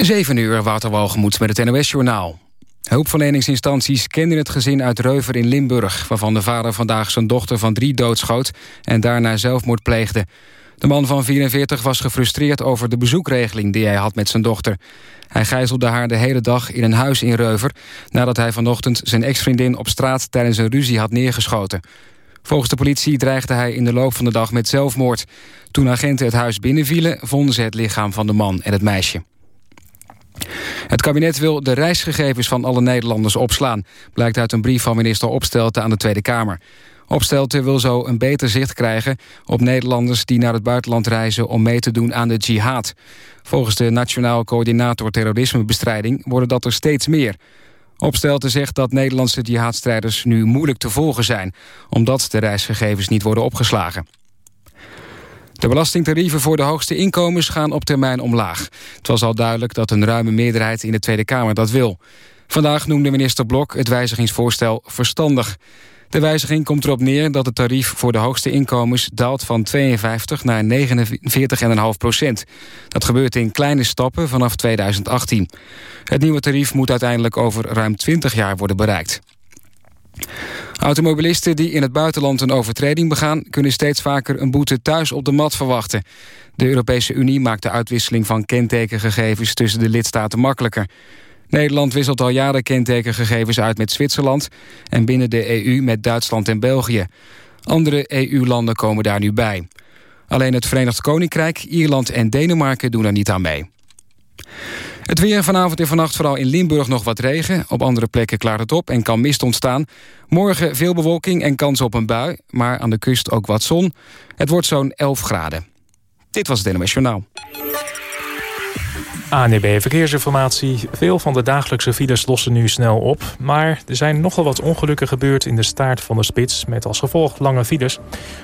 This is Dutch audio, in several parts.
7 uur, Wouter Walgemoed met het NOS-journaal. Hulpverleningsinstanties kenden het gezin uit Reuver in Limburg... waarvan de vader vandaag zijn dochter van drie doodschoot... en daarna zelfmoord pleegde. De man van 44 was gefrustreerd over de bezoekregeling... die hij had met zijn dochter. Hij gijzelde haar de hele dag in een huis in Reuver... nadat hij vanochtend zijn ex-vriendin op straat tijdens een ruzie had neergeschoten. Volgens de politie dreigde hij in de loop van de dag met zelfmoord. Toen agenten het huis binnenvielen... vonden ze het lichaam van de man en het meisje. Het kabinet wil de reisgegevens van alle Nederlanders opslaan... blijkt uit een brief van minister Opstelten aan de Tweede Kamer. Opstelten wil zo een beter zicht krijgen op Nederlanders... die naar het buitenland reizen om mee te doen aan de jihad. Volgens de Nationaal Coördinator Terrorismebestrijding... worden dat er steeds meer. Opstelten zegt dat Nederlandse jihadstrijders nu moeilijk te volgen zijn... omdat de reisgegevens niet worden opgeslagen. De belastingtarieven voor de hoogste inkomens gaan op termijn omlaag. Het was al duidelijk dat een ruime meerderheid in de Tweede Kamer dat wil. Vandaag noemde minister Blok het wijzigingsvoorstel verstandig. De wijziging komt erop neer dat het tarief voor de hoogste inkomens daalt van 52 naar 49,5 procent. Dat gebeurt in kleine stappen vanaf 2018. Het nieuwe tarief moet uiteindelijk over ruim 20 jaar worden bereikt. Automobilisten die in het buitenland een overtreding begaan... kunnen steeds vaker een boete thuis op de mat verwachten. De Europese Unie maakt de uitwisseling van kentekengegevens... tussen de lidstaten makkelijker. Nederland wisselt al jaren kentekengegevens uit met Zwitserland... en binnen de EU met Duitsland en België. Andere EU-landen komen daar nu bij. Alleen het Verenigd Koninkrijk, Ierland en Denemarken doen er niet aan mee. Het weer vanavond en vannacht vooral in Limburg nog wat regen. Op andere plekken klaart het op en kan mist ontstaan. Morgen veel bewolking en kans op een bui, maar aan de kust ook wat zon. Het wordt zo'n 11 graden. Dit was het NMS Journaal. ANB Verkeersinformatie. Veel van de dagelijkse files lossen nu snel op. Maar er zijn nogal wat ongelukken gebeurd in de staart van de spits... met als gevolg lange files.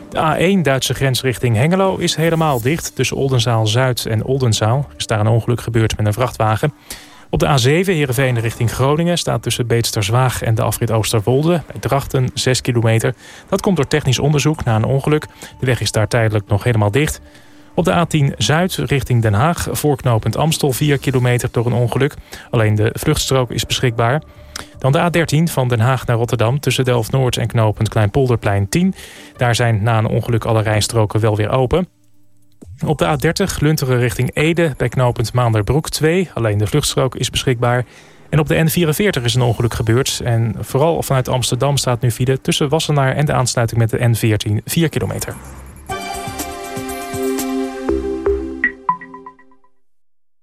De A1 Duitse grens richting Hengelo is helemaal dicht... tussen Oldenzaal-Zuid en Oldenzaal. Is daar een ongeluk gebeurd met een vrachtwagen. Op de A7 Heerenveen richting Groningen staat tussen Beetsterzwaag en de afrit Oosterwolde... bij Drachten 6 kilometer. Dat komt door technisch onderzoek na een ongeluk. De weg is daar tijdelijk nog helemaal dicht... Op de A10 Zuid richting Den Haag, voorknopend Amstel 4 kilometer door een ongeluk. Alleen de vluchtstrook is beschikbaar. Dan de A13 van Den Haag naar Rotterdam tussen Delft-Noord en knooppunt Kleinpolderplein 10. Daar zijn na een ongeluk alle rijstroken wel weer open. Op de A30 Lunteren richting Ede bij knooppunt Maanderbroek 2. Alleen de vluchtstrook is beschikbaar. En op de N44 is een ongeluk gebeurd. En vooral vanuit Amsterdam staat nu file tussen Wassenaar en de aansluiting met de N14 4 kilometer.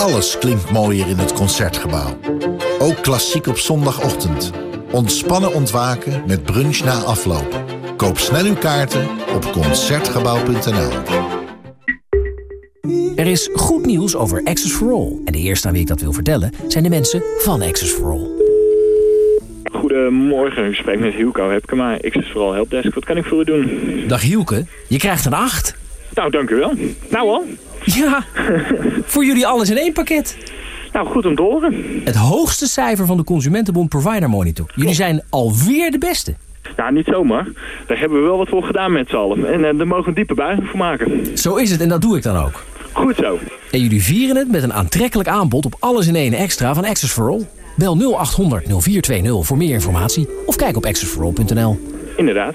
Alles klinkt mooier in het Concertgebouw. Ook klassiek op zondagochtend. Ontspannen ontwaken met brunch na afloop. Koop snel uw kaarten op Concertgebouw.nl. Er is goed nieuws over Access for All. En de eerste aan wie ik dat wil vertellen zijn de mensen van Access for All. Goedemorgen, u spreekt met Hielko Hepkema, Access for All Helpdesk. Wat kan ik voor u doen? Dag Hielke, je krijgt een 8. Nou, dank u wel. Nou al. Ja, voor jullie alles in één pakket. Nou, goed om te horen. Het hoogste cijfer van de Consumentenbond Provider Monitor. Jullie zijn alweer de beste. Nou, niet zomaar. Daar hebben we wel wat voor gedaan met z'n allen. En uh, daar mogen we een diepe buiging voor maken. Zo is het en dat doe ik dan ook. Goed zo. En jullie vieren het met een aantrekkelijk aanbod op alles in één extra van Access for All. Bel 0800 0420 voor meer informatie of kijk op accessforall.nl. Inderdaad.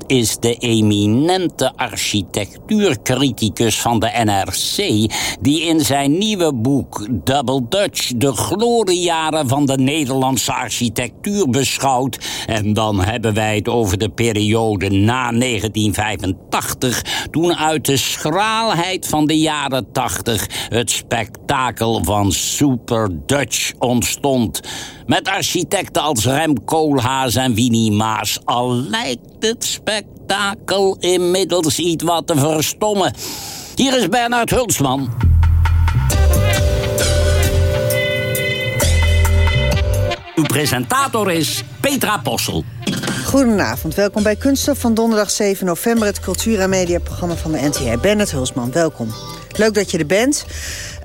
is de eminente architectuurcriticus van de NRC... die in zijn nieuwe boek Double Dutch... de gloriejaren van de Nederlandse architectuur beschouwt. En dan hebben wij het over de periode na 1985... toen uit de schraalheid van de jaren 80... het spektakel van Super Dutch ontstond... Met architecten als Rem Koolhaas en Winnie Maas. Al lijkt het spektakel inmiddels iets wat te verstommen. Hier is Bernard Hulsman. Uw presentator is Petra Possel. Goedenavond, welkom bij Kunststof van donderdag 7 november... het cultuur- en mediaprogramma van de NTR. Bernard Hulsman, welkom. Leuk dat je er bent.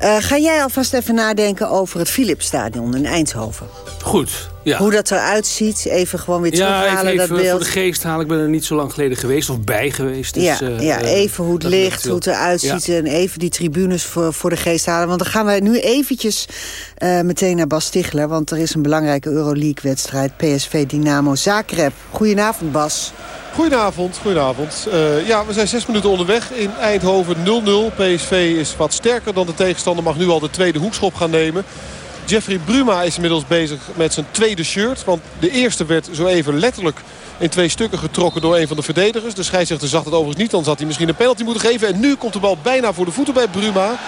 Uh, ga jij alvast even nadenken over het Philipsstadion in Eindhoven? Goed, ja. Hoe dat eruit ziet, even gewoon weer terughalen ja, even, even dat beeld. voor de geest halen. Ik ben er niet zo lang geleden geweest of bij geweest. Dus, ja, uh, ja, even hoe het ligt, hoe het eruit ziet... Ja. en even die tribunes voor, voor de geest halen. Want dan gaan we nu eventjes uh, meteen naar Bas Stigler... want er is een belangrijke Euroleague-wedstrijd... PSV Dynamo Zagreb. Goedenavond, Bas. Goedenavond, goedenavond. Uh, ja, we zijn zes minuten onderweg in Eindhoven 0-0. PSV is wat sterker dan de tegenstander. Mag nu al de tweede hoekschop gaan nemen. Jeffrey Bruma is inmiddels bezig met zijn tweede shirt. Want de eerste werd zo even letterlijk in twee stukken getrokken door een van de verdedigers. De scheidsrechter zag het overigens niet, anders had hij misschien een penalty moeten geven. En nu komt de bal bijna voor de voeten bij Bruma.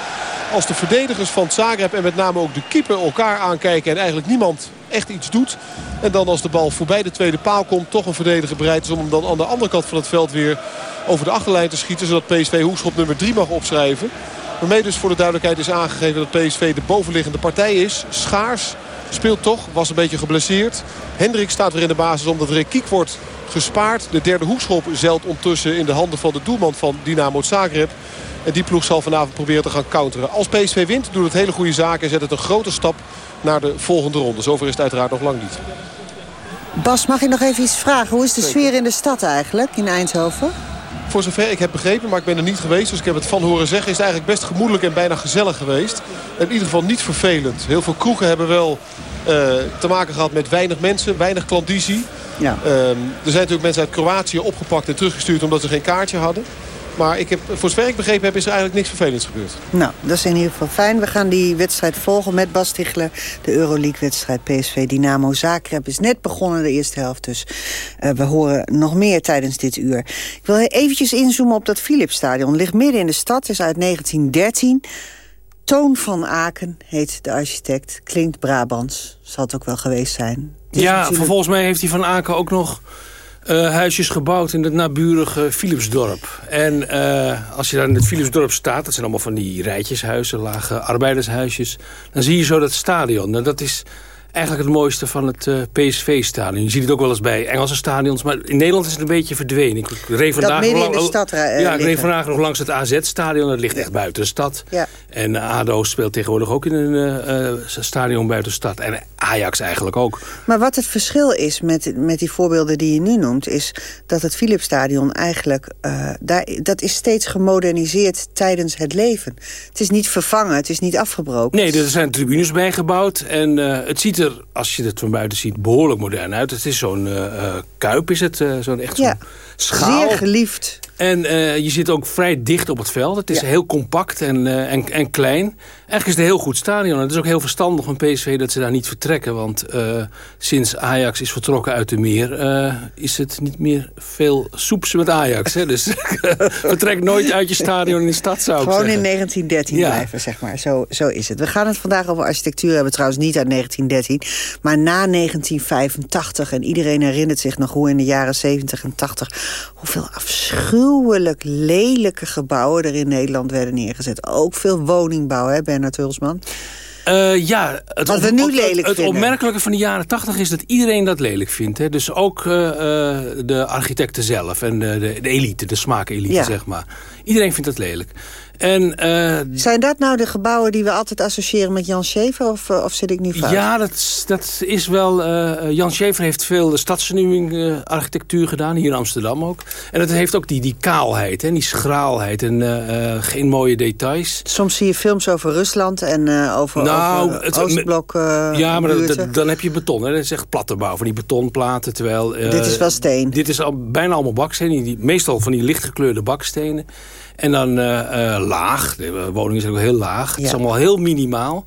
Als de verdedigers van Zagreb en met name ook de keeper elkaar aankijken... en eigenlijk niemand echt iets doet. En dan als de bal voorbij de tweede paal komt... toch een verdediger bereid is om hem dan aan de andere kant van het veld weer over de achterlijn te schieten. Zodat PSV hoekschop nummer 3 mag opschrijven. Waarmee dus voor de duidelijkheid is aangegeven dat PSV de bovenliggende partij is. Schaars speelt toch, was een beetje geblesseerd. Hendrik staat weer in de basis omdat Rekiek wordt gespaard. De derde hoekschop zeilt ondertussen in de handen van de doelman van Dynamo Zagreb. En die ploeg zal vanavond proberen te gaan counteren. Als PSV wint doet het hele goede zaken en zet het een grote stap naar de volgende ronde. Zover is het uiteraard nog lang niet. Bas, mag ik nog even iets vragen? Hoe is de sfeer in de stad eigenlijk, in Eindhoven? Voor zover ik heb begrepen, maar ik ben er niet geweest. Dus ik heb het van horen zeggen. Is het eigenlijk best gemoedelijk en bijna gezellig geweest. In ieder geval niet vervelend. Heel veel kroegen hebben wel uh, te maken gehad met weinig mensen. Weinig klandizie. Ja. Uh, er zijn natuurlijk mensen uit Kroatië opgepakt en teruggestuurd omdat ze geen kaartje hadden. Maar ik heb, voor zover ik begrepen heb, is er eigenlijk niks vervelends gebeurd. Nou, dat is in ieder geval fijn. We gaan die wedstrijd volgen met Bas Tichler. De Euroleague-wedstrijd PSV Dynamo Zagreb is net begonnen, de eerste helft. Dus uh, we horen nog meer tijdens dit uur. Ik wil eventjes inzoomen op dat Philipsstadion. Ligt midden in de stad, is uit 1913. Toon van Aken heet de architect. Klinkt Brabants. Zal het ook wel geweest zijn. Ja, natuurlijk... volgens mij heeft hij van Aken ook nog... Uh, huisjes gebouwd in het naburige Philipsdorp. En uh, als je daar in het Philipsdorp staat... dat zijn allemaal van die rijtjeshuizen, lage arbeidershuisjes... dan zie je zo dat stadion. En dat is eigenlijk het mooiste van het uh, PSV-stadion. Je ziet het ook wel eens bij Engelse stadions. Maar in Nederland is het een beetje verdwenen. Ik reed vandaag, dat in de stad, uh, ja, ik reed vandaag nog langs het AZ-stadion. Dat ligt echt buiten de stad. Ja. En ADO speelt tegenwoordig ook in een uh, stadion buiten de stad. En Ajax eigenlijk ook. Maar wat het verschil is met, met die voorbeelden die je nu noemt... is dat het Philipsstadion eigenlijk... daar, dat is steeds gemoderniseerd tijdens het leven. Het is niet vervangen, het is niet afgebroken. Nee, er zijn tribunes bijgebouwd. En het ziet er, als je het van buiten ziet, behoorlijk modern uit. Het is zo'n uh, kuip, is het? Uh, zo'n echt zo'n ja, schaal. Zeer geliefd. En uh, je zit ook vrij dicht op het veld. Het is Ja. heel compact en, en, en klein. Eigenlijk is het een heel goed stadion. En het is ook heel verstandig van PSV dat ze daar niet vertrekken. Want sinds Ajax is vertrokken uit de meer... is het niet meer veel soeps met Ajax. Hè? Dus vertrek nooit uit je stadion in de stad, zou ik Gewoon in 1913 Ja. blijven, zeg maar. Zo, zo is het. We gaan het vandaag over architectuur hebben. Trouwens niet uit 1913, maar na 1985. En iedereen herinnert zich nog hoe in de jaren 70 en 80... hoeveel afschuwelijk lelijke gebouwen er in Nederland werden neergezet. Ook veel woningbouw, hè, Hulsman? Uh, ja, het, Wat we nu het- lelijk het, vinden. opmerkelijke van de jaren tachtig is dat iedereen dat lelijk vindt. Hè? Dus ook uh, uh, de architecten zelf en de, de, de elite, de smaakelite, Ja. zeg maar. Iedereen vindt dat lelijk. En, uh, Zijn dat nou de gebouwen die we altijd associëren met Jan Schever? Of, of zit ik nu fout? Ja, dat, dat is wel... Uh, Jan Schever heeft veel stadsvernieuwing uh, architectuur gedaan. Hier in Amsterdam ook. En het heeft ook die, die kaalheid en die schraalheid. En geen mooie details. Soms zie je films over Rusland en over, nou, over het, Oostblok Ja, maar dat, dan heb je beton. Hè. Dat is echt platte bouw van die betonplaten. Terwijl, dit is wel steen. Dit is al, bijna allemaal bakstenen. Die, meestal van die lichtgekleurde bakstenen. En dan uh, uh, laag. De woning is ook heel laag. Het is allemaal heel minimaal.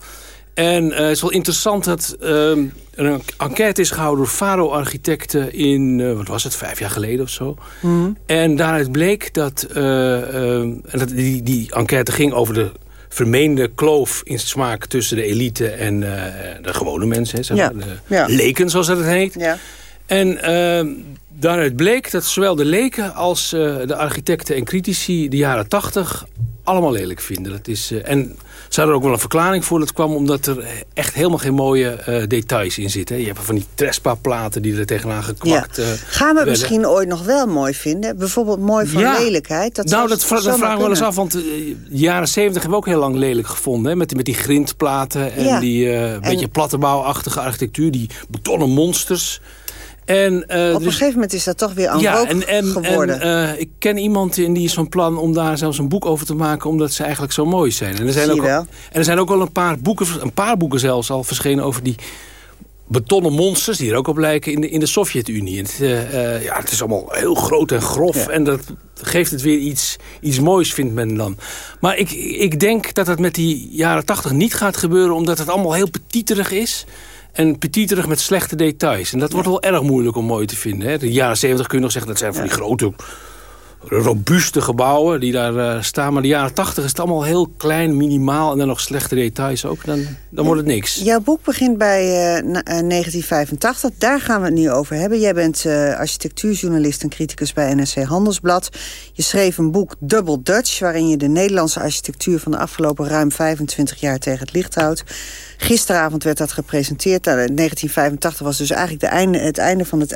En uh, het is wel interessant dat ehm, er een enquête is gehouden door Faro-architecten in, wat was het, vijf jaar geleden of zo. Mm. En daaruit bleek dat, ehm, dat die, die enquête ging over de vermeende kloof in smaak tussen de elite en de gewone mensen. Zeg maar, de ja. leken, zoals dat het heet. Ja. En ehm, Daaruit bleek dat zowel de leken als uh, de architecten en critici de jaren tachtig allemaal lelijk vinden. Dat is, uh, en ze hadden er ook wel een verklaring voor. Dat kwam omdat er echt helemaal geen mooie uh, details in zitten. Je hebt van die Trespa-platen die er tegenaan gekwakt ja. Gaan we het misschien ooit nog wel mooi vinden? Bijvoorbeeld mooi van ja. lelijkheid? Dat nou, dat, dat vragen we wel eens af. Want de jaren zeventig hebben we ook heel lang lelijk gevonden. Hè? Met, met die grindplaten en ja. die en... beetje plattenbouwachtige architectuur. Die betonnen monsters... En, uh, Op een dus, gegeven moment is dat toch weer aan ja, en, en, geworden. En, uh, ik ken iemand en die is van plan om daar zelfs een boek over te maken... omdat ze eigenlijk zo mooi zijn. En er zijn, ook, wel. en er zijn ook al een paar boeken, een paar boeken zelfs al verschenen... over die betonnen monsters die er ook op lijken in de, in de Sovjet-Unie. Het, uh, ja, het is allemaal heel groot en grof. En dat geeft het weer iets, iets moois, vindt men dan. Maar ik, ik denk dat het met die jaren tachtig niet gaat gebeuren... omdat het allemaal heel petiterig is en petiterig met slechte details. En dat wordt wel erg moeilijk om mooi te vinden. Hè. De jaren 70 kun je nog zeggen, dat zijn van die grote robuuste gebouwen die daar uh, staan. Maar de jaren 80 is het allemaal heel klein, minimaal... en dan nog slechte details ook. Dan, dan wordt het niks. Jouw boek begint bij uh, 1985. Daar gaan we het nu over hebben. Jij bent architectuurjournalist en criticus bij NRC Handelsblad. Je schreef een boek Double Dutch... waarin je de Nederlandse architectuur van de afgelopen ruim 25 jaar tegen het licht houdt. Gisteravond werd dat gepresenteerd. Nou, 1985 was dus eigenlijk de einde, het einde van het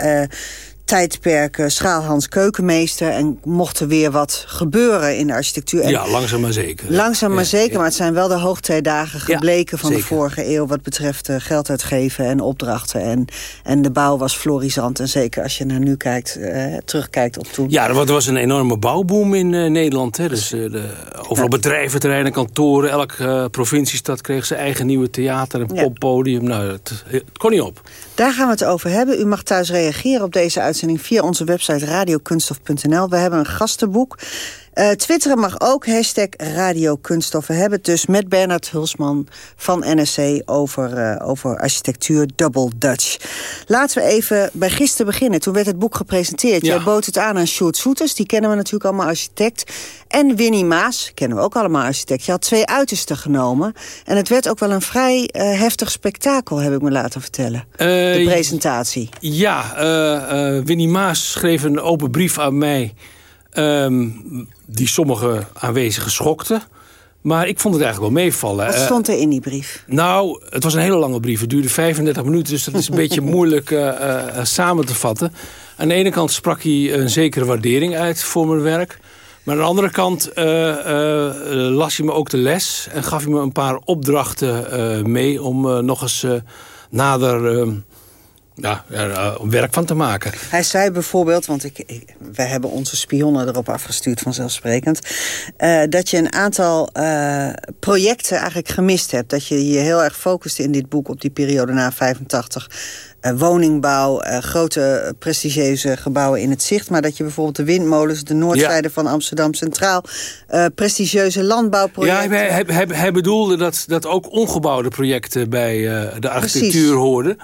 tijdperk uh, Schaalhans Keukenmeester... en mocht er weer wat gebeuren in de architectuur. En ja, langzaam maar zeker. Langzaam maar zeker, maar het zijn wel de hoogtijdagen gebleken... van de vorige eeuw wat betreft uh, geld uitgeven en opdrachten. En, en de bouw was florisant. En zeker als je naar nu kijkt, uh, terugkijkt op toen. Ja, er was een enorme bouwboom in Nederland. Hè. Dus, de, overal ja. bedrijven, terreinen, kantoren. Elke provinciestad kreeg zijn eigen nieuwe theater en poppodium. Nou, het, het kon niet op. Daar gaan we het over hebben. U mag thuis reageren op deze uitzending via onze website radiokunstof.nl. We hebben een gastenboek. Uh, twitteren mag ook, hashtag Radio Kunststof. We hebben het dus met Bernard Hulsman van NSC over, uh, over architectuur Double Dutch. Laten we even bij gisteren beginnen. Toen werd het boek gepresenteerd. Ja. Jij bood het aan aan Sjoerd Soeters, die kennen we natuurlijk allemaal, architect. En Winnie Maas, kennen we ook allemaal architect. Je had twee uitersten genomen. En het werd ook wel een vrij uh, heftig spektakel, heb ik me laten vertellen. de presentatie. Ja, Winnie Maas schreef een open brief aan mij... Um, die sommige aanwezigen schokte. Maar ik vond het eigenlijk wel meevallen. Wat stond er in die brief? Nou, het was een hele lange brief. Het duurde 35 minuten, dus dat is een beetje moeilijk uh, uh, samen te vatten. Aan de ene kant sprak hij een zekere waardering uit voor mijn werk. Maar aan de andere kant uh, las hij me ook de les... en gaf hij me een paar opdrachten mee om nog eens nader ehm, ja, er uh, werk van te maken. Hij zei bijvoorbeeld, want ik, ik, wij hebben onze spionnen erop afgestuurd vanzelfsprekend... Uh, dat je een aantal uh, projecten eigenlijk gemist hebt. Dat je je heel erg focuste in dit boek op die periode na 85 woningbouw, uh, grote prestigieuze gebouwen in het zicht. Maar dat je bijvoorbeeld de windmolens, de noordzijde ja. van Amsterdam Centraal... Prestigieuze landbouwprojecten... Ja, hij, hij, hij, bedoelde dat, dat ook ongebouwde projecten bij de architectuur Precies. hoorden.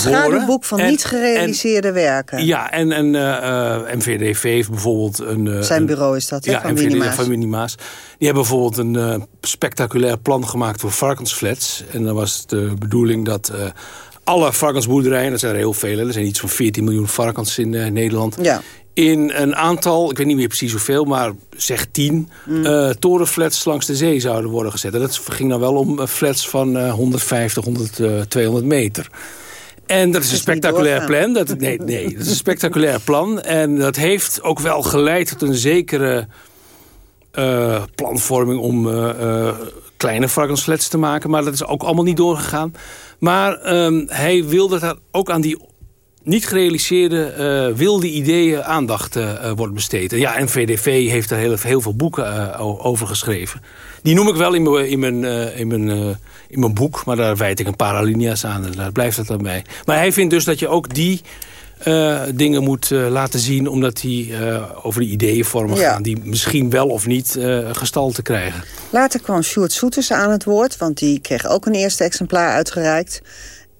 Schaduwboek van en, niet gerealiseerde en, werken. Ja, en, en uh, MVDV heeft bijvoorbeeld een... Uh, Zijn bureau is dat, ja, van MVD, van Minimaas. Die hebben bijvoorbeeld een uh, spectaculair plan gemaakt voor varkensflats. En dan was de bedoeling dat alle varkensboerderijen... dat zijn er heel veel, er zijn iets van 14 miljoen varkens in Nederland... Ja in een aantal, ik weet niet meer precies hoeveel... maar zeg tien mm. torenflats langs de zee zouden worden gezet. En dat ging dan wel om flats van uh, 150, 100, uh, 200 meter. En dat is een spectaculair plan. Dat, nee, nee, dat is een spectaculair plan. En dat heeft ook wel geleid tot een zekere uh, planvorming om kleine varkensflats te maken. Maar dat is ook allemaal niet doorgegaan. Maar ehm, hij wilde dat ook aan die niet gerealiseerde uh, wilde ideeën aandacht uh, wordt besteed. Ja, en VDV heeft er heel, heel veel boeken uh, over geschreven. Die noem ik wel in mijn, in mijn, in mijn, in mijn boek, maar daar wijd ik een paar alinea's aan en daar blijft het dan bij. Maar hij vindt dus dat je ook die dingen moet laten zien... omdat die over die ideeënvormen ja. gaan... die misschien wel of niet gestalte krijgen. Later kwam Sjoerd Soeters aan het woord... want die kreeg ook een eerste exemplaar uitgereikt...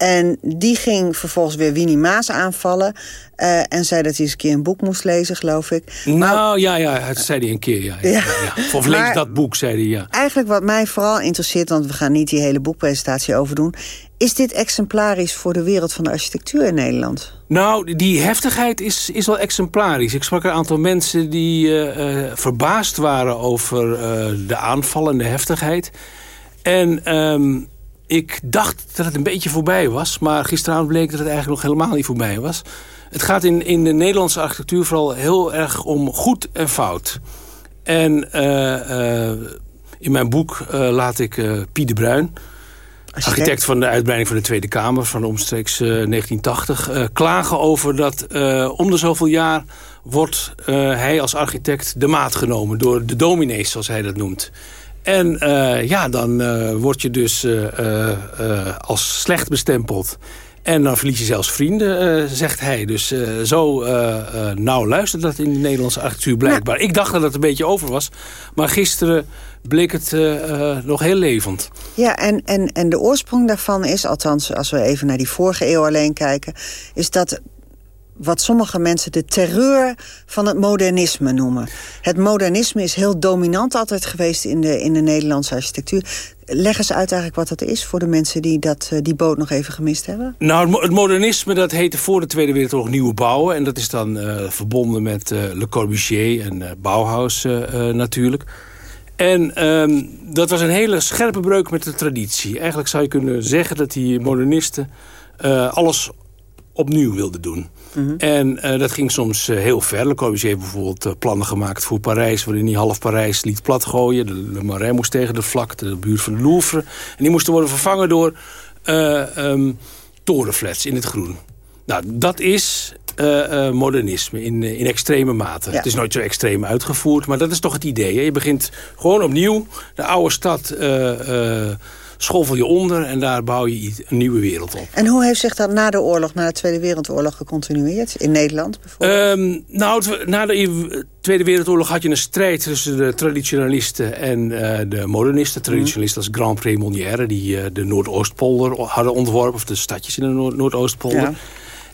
En die ging vervolgens weer Winnie Maas aanvallen. Uh, en zei dat hij eens een keer een boek moest lezen, geloof ik. Nou, ja, ja, dat zei hij een keer, ja. ja, ja. ja. Of lees dat boek, zei hij, ja. Eigenlijk wat mij vooral interesseert... want we gaan niet die hele boekpresentatie overdoen... is dit exemplarisch voor de wereld van de architectuur in Nederland? Nou, die heftigheid is, is wel exemplarisch. Ik sprak een aantal mensen die uh, uh, verbaasd waren over de aanval en de heftigheid. En... Um, ik dacht dat het een beetje voorbij was. Maar gisteravond bleek dat het eigenlijk nog helemaal niet voorbij was. Het gaat in, in de Nederlandse architectuur vooral heel erg om goed en fout. En uh, uh, in mijn boek uh, laat ik Piet de Bruin... Architect. architect van de uitbreiding van de Tweede Kamer... van omstreeks 1980... klagen over dat om de zoveel jaar... wordt hij als architect de maat genomen... door de dominees, zoals hij dat noemt. En uh, ja, dan uh, word je dus uh, als slecht bestempeld. En dan verlies je zelfs vrienden, zegt hij. Dus zo nauw luistert dat in de Nederlandse architectuur blijkbaar. Ik dacht dat het een beetje over was. Maar gisteren bleek het nog heel levend. Ja, en, en, en de oorsprong daarvan is, althans als we even naar die vorige eeuw alleen kijken... is dat wat sommige mensen de terreur van het modernisme noemen. Het modernisme is heel dominant altijd geweest in de, in de Nederlandse architectuur. Leg eens uit eigenlijk wat dat is voor de mensen die dat, eh, die boot nog even gemist hebben. Nou, het modernisme dat heette voor de Tweede Wereldoorlog nieuwe bouwen. En dat is dan uh, verbonden met uh, Le Corbusier en Bauhaus natuurlijk. En um, dat was een hele scherpe breuk met de traditie. Eigenlijk zou je kunnen zeggen dat die modernisten alles opnieuw wilden doen. Mhm. En uh, dat ging soms uh, heel ver. Le Corbusier heeft bijvoorbeeld uh, plannen gemaakt voor Parijs... waarin hij half Parijs liet platgooien. De, Le Marais moest tegen de vlakte, de buurt van de Louvre. En die moesten worden vervangen door um, torenflats in het groen. Nou, dat is modernisme in, in extreme mate. Het is nooit zo extreem uitgevoerd, maar dat is toch het idee. Hè? Je begint gewoon opnieuw de oude stad schoffel je onder en daar bouw je een nieuwe wereld op. En hoe heeft zich dat na de oorlog, na de Tweede Wereldoorlog gecontinueerd? In Nederland bijvoorbeeld? Um, nou, na de Tweede Wereldoorlog had je een strijd tussen de traditionalisten en uh, de modernisten. Traditionalisten als Grand Prix Monnière, die uh, de Noordoostpolder hadden ontworpen, of de stadjes in de Noord Noordoostpolder. Ja.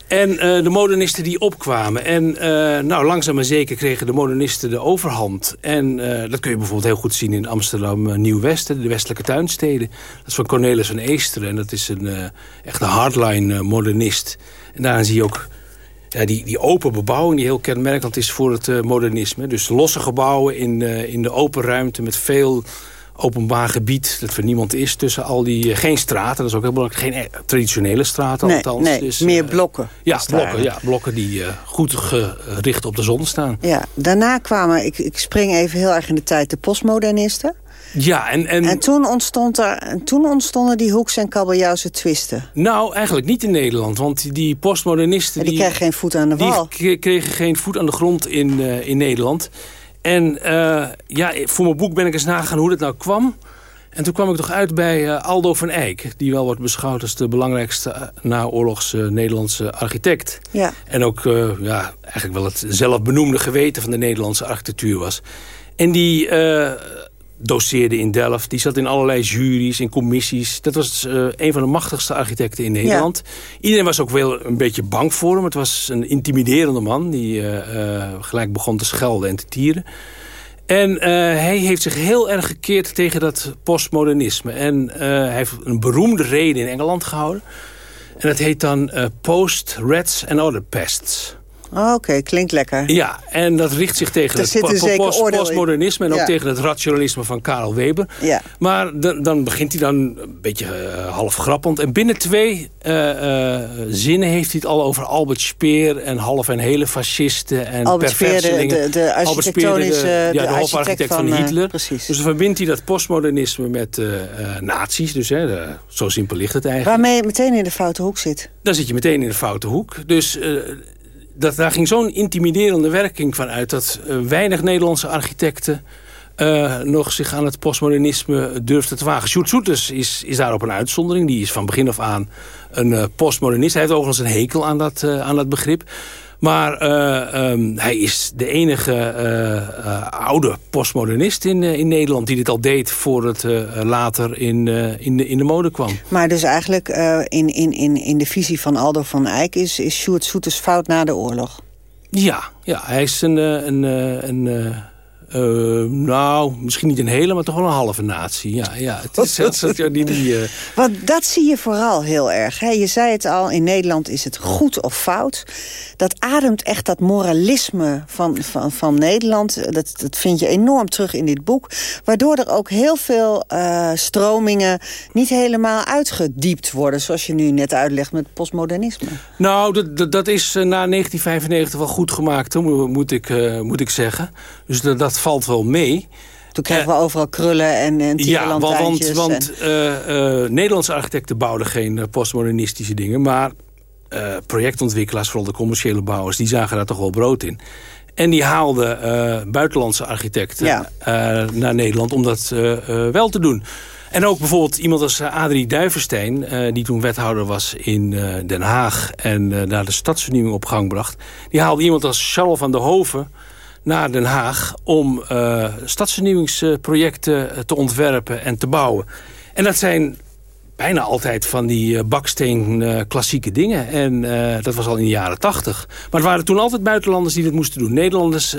En uh, de modernisten die opkwamen. En uh, nou, langzaam maar zeker kregen de modernisten de overhand. En uh, dat kun je bijvoorbeeld heel goed zien in Amsterdam Nieuw-Westen. De westelijke tuinsteden. Dat is van Cornelis van Eesteren. En dat is een echte hardline modernist. En daarin zie je ook ja, die, die open bebouwing die heel kenmerkend is voor het modernisme. Dus losse gebouwen in, in de open ruimte met veel openbaar gebied dat voor niemand is tussen al die... Eh, geen straten, dat is ook heel belangrijk. Geen eh, traditionele straten nee, althans. Nee, dus, meer eh, blokken. Ja, blokken, ja, blokken die goed gericht op de zon staan. Ja, daarna kwamen, ik, ik spring even heel erg in de tijd, de postmodernisten. Ja, en, en... en toen, ontstond er, toen ontstonden die hoeks- en kabeljauwse twisten. Nou, eigenlijk niet in Nederland. Want die postmodernisten... die, die kregen geen voet aan de wal. Die kregen geen voet aan de grond in, uh, in Nederland. En uh, ja, voor mijn boek ben ik eens nagegaan hoe dat nou kwam. En toen kwam ik toch uit bij uh, Aldo van Eyck. Die wel wordt beschouwd als de belangrijkste uh, naoorlogse Nederlandse architect. Ja. En ook ja, eigenlijk wel het zelfbenoemde geweten van de Nederlandse architectuur was. En die doseerde in Delft. Die zat in allerlei juries, in commissies. Dat was uh, een van de machtigste architecten in Nederland. Iedereen was ook wel een beetje bang voor hem. Het was een intimiderende man die uh, uh, gelijk begon te schelden en te tieren. En hij heeft zich heel erg gekeerd tegen dat postmodernisme. En hij heeft een beroemde reden in Engeland gehouden. En dat heet dan Post, Rats and Other Pests. Oh, Oké, klinkt lekker. Ja, en dat richt zich tegen Er het post- postmodernisme... en ook tegen het rationalisme van Karel Weber. Ja. Maar dan, dan begint hij dan een beetje eh, half grappend. En binnen twee eh, eh, zinnen heeft hij het al over Albert Speer... en half en hele fascisten en Albert Speer, de- de- architectonische- ja, de architect hofarchitect van, van, Hitler. precies. Dus dan verbindt hij dat postmodernisme met nazi's. Dus hè, zo simpel ligt het eigenlijk. Waarmee je meteen in de foute hoek zit. Dan zit je meteen in de foute hoek. Dus dat, daar ging zo'n intimiderende werking van uit... dat eh, weinig Nederlandse architecten eh, nog zich aan het postmodernisme durfden te wagen. Sjoerd Soeters is, is daarop een uitzondering. Die is van begin af aan een eh, postmodernist. Hij heeft overigens een hekel aan dat, aan dat begrip. Maar eh, ehm, hij is de enige eh, eh, oude postmodernist in, in Nederland... die dit al deed voor het later in, in, de, in de mode kwam. Maar dus eigenlijk in, in, in, in de visie van Aldo van Eyck... is, is Sjoerd Soeters fout na de oorlog. Ja, ja hij is een... een, een eh, eh, nou, misschien niet een hele, maar toch wel een halve natie. Ja, ja het is zelfs dat ja, die... die eh, Want dat zie je vooral heel erg. Hè? Je zei het al, in Nederland is het goed of fout. Dat ademt echt dat moralisme van, van, van Nederland. Dat, dat vind je enorm terug in dit boek. Waardoor er ook heel veel eh, stromingen niet helemaal uitgediept worden. Zoals je nu net uitlegt met postmodernisme. Nou, dat, dat, dat is eh, na 1995 wel goed gemaakt, hoor, moet ik, moet ik zeggen. Dus dat, dat valt wel mee. Toen kregen we overal krullen en, en Ja, wa- want, want en- eh, eh, Nederlandse architecten bouwden geen eh, postmodernistische dingen... maar eh, projectontwikkelaars, vooral de commerciële bouwers... die zagen daar toch wel brood in. En die haalden eh, buitenlandse architecten Ja. eh, naar Nederland om dat eh, eh, wel te doen. En ook bijvoorbeeld iemand als eh, Adrie Duivenstein... eh, die toen wethouder was in eh, Den Haag... en eh, daar de stadsvernieuwing op gang bracht. Die haalde iemand als Charles van der Hoven naar Den Haag... om eh, stadsvernieuwingsprojecten eh, te ontwerpen en te bouwen. En dat zijn bijna altijd van die eh, baksteen eh, klassieke dingen. En eh, dat was al in de jaren tachtig. Maar het waren toen altijd buitenlanders die dat moesten doen. Nederlanders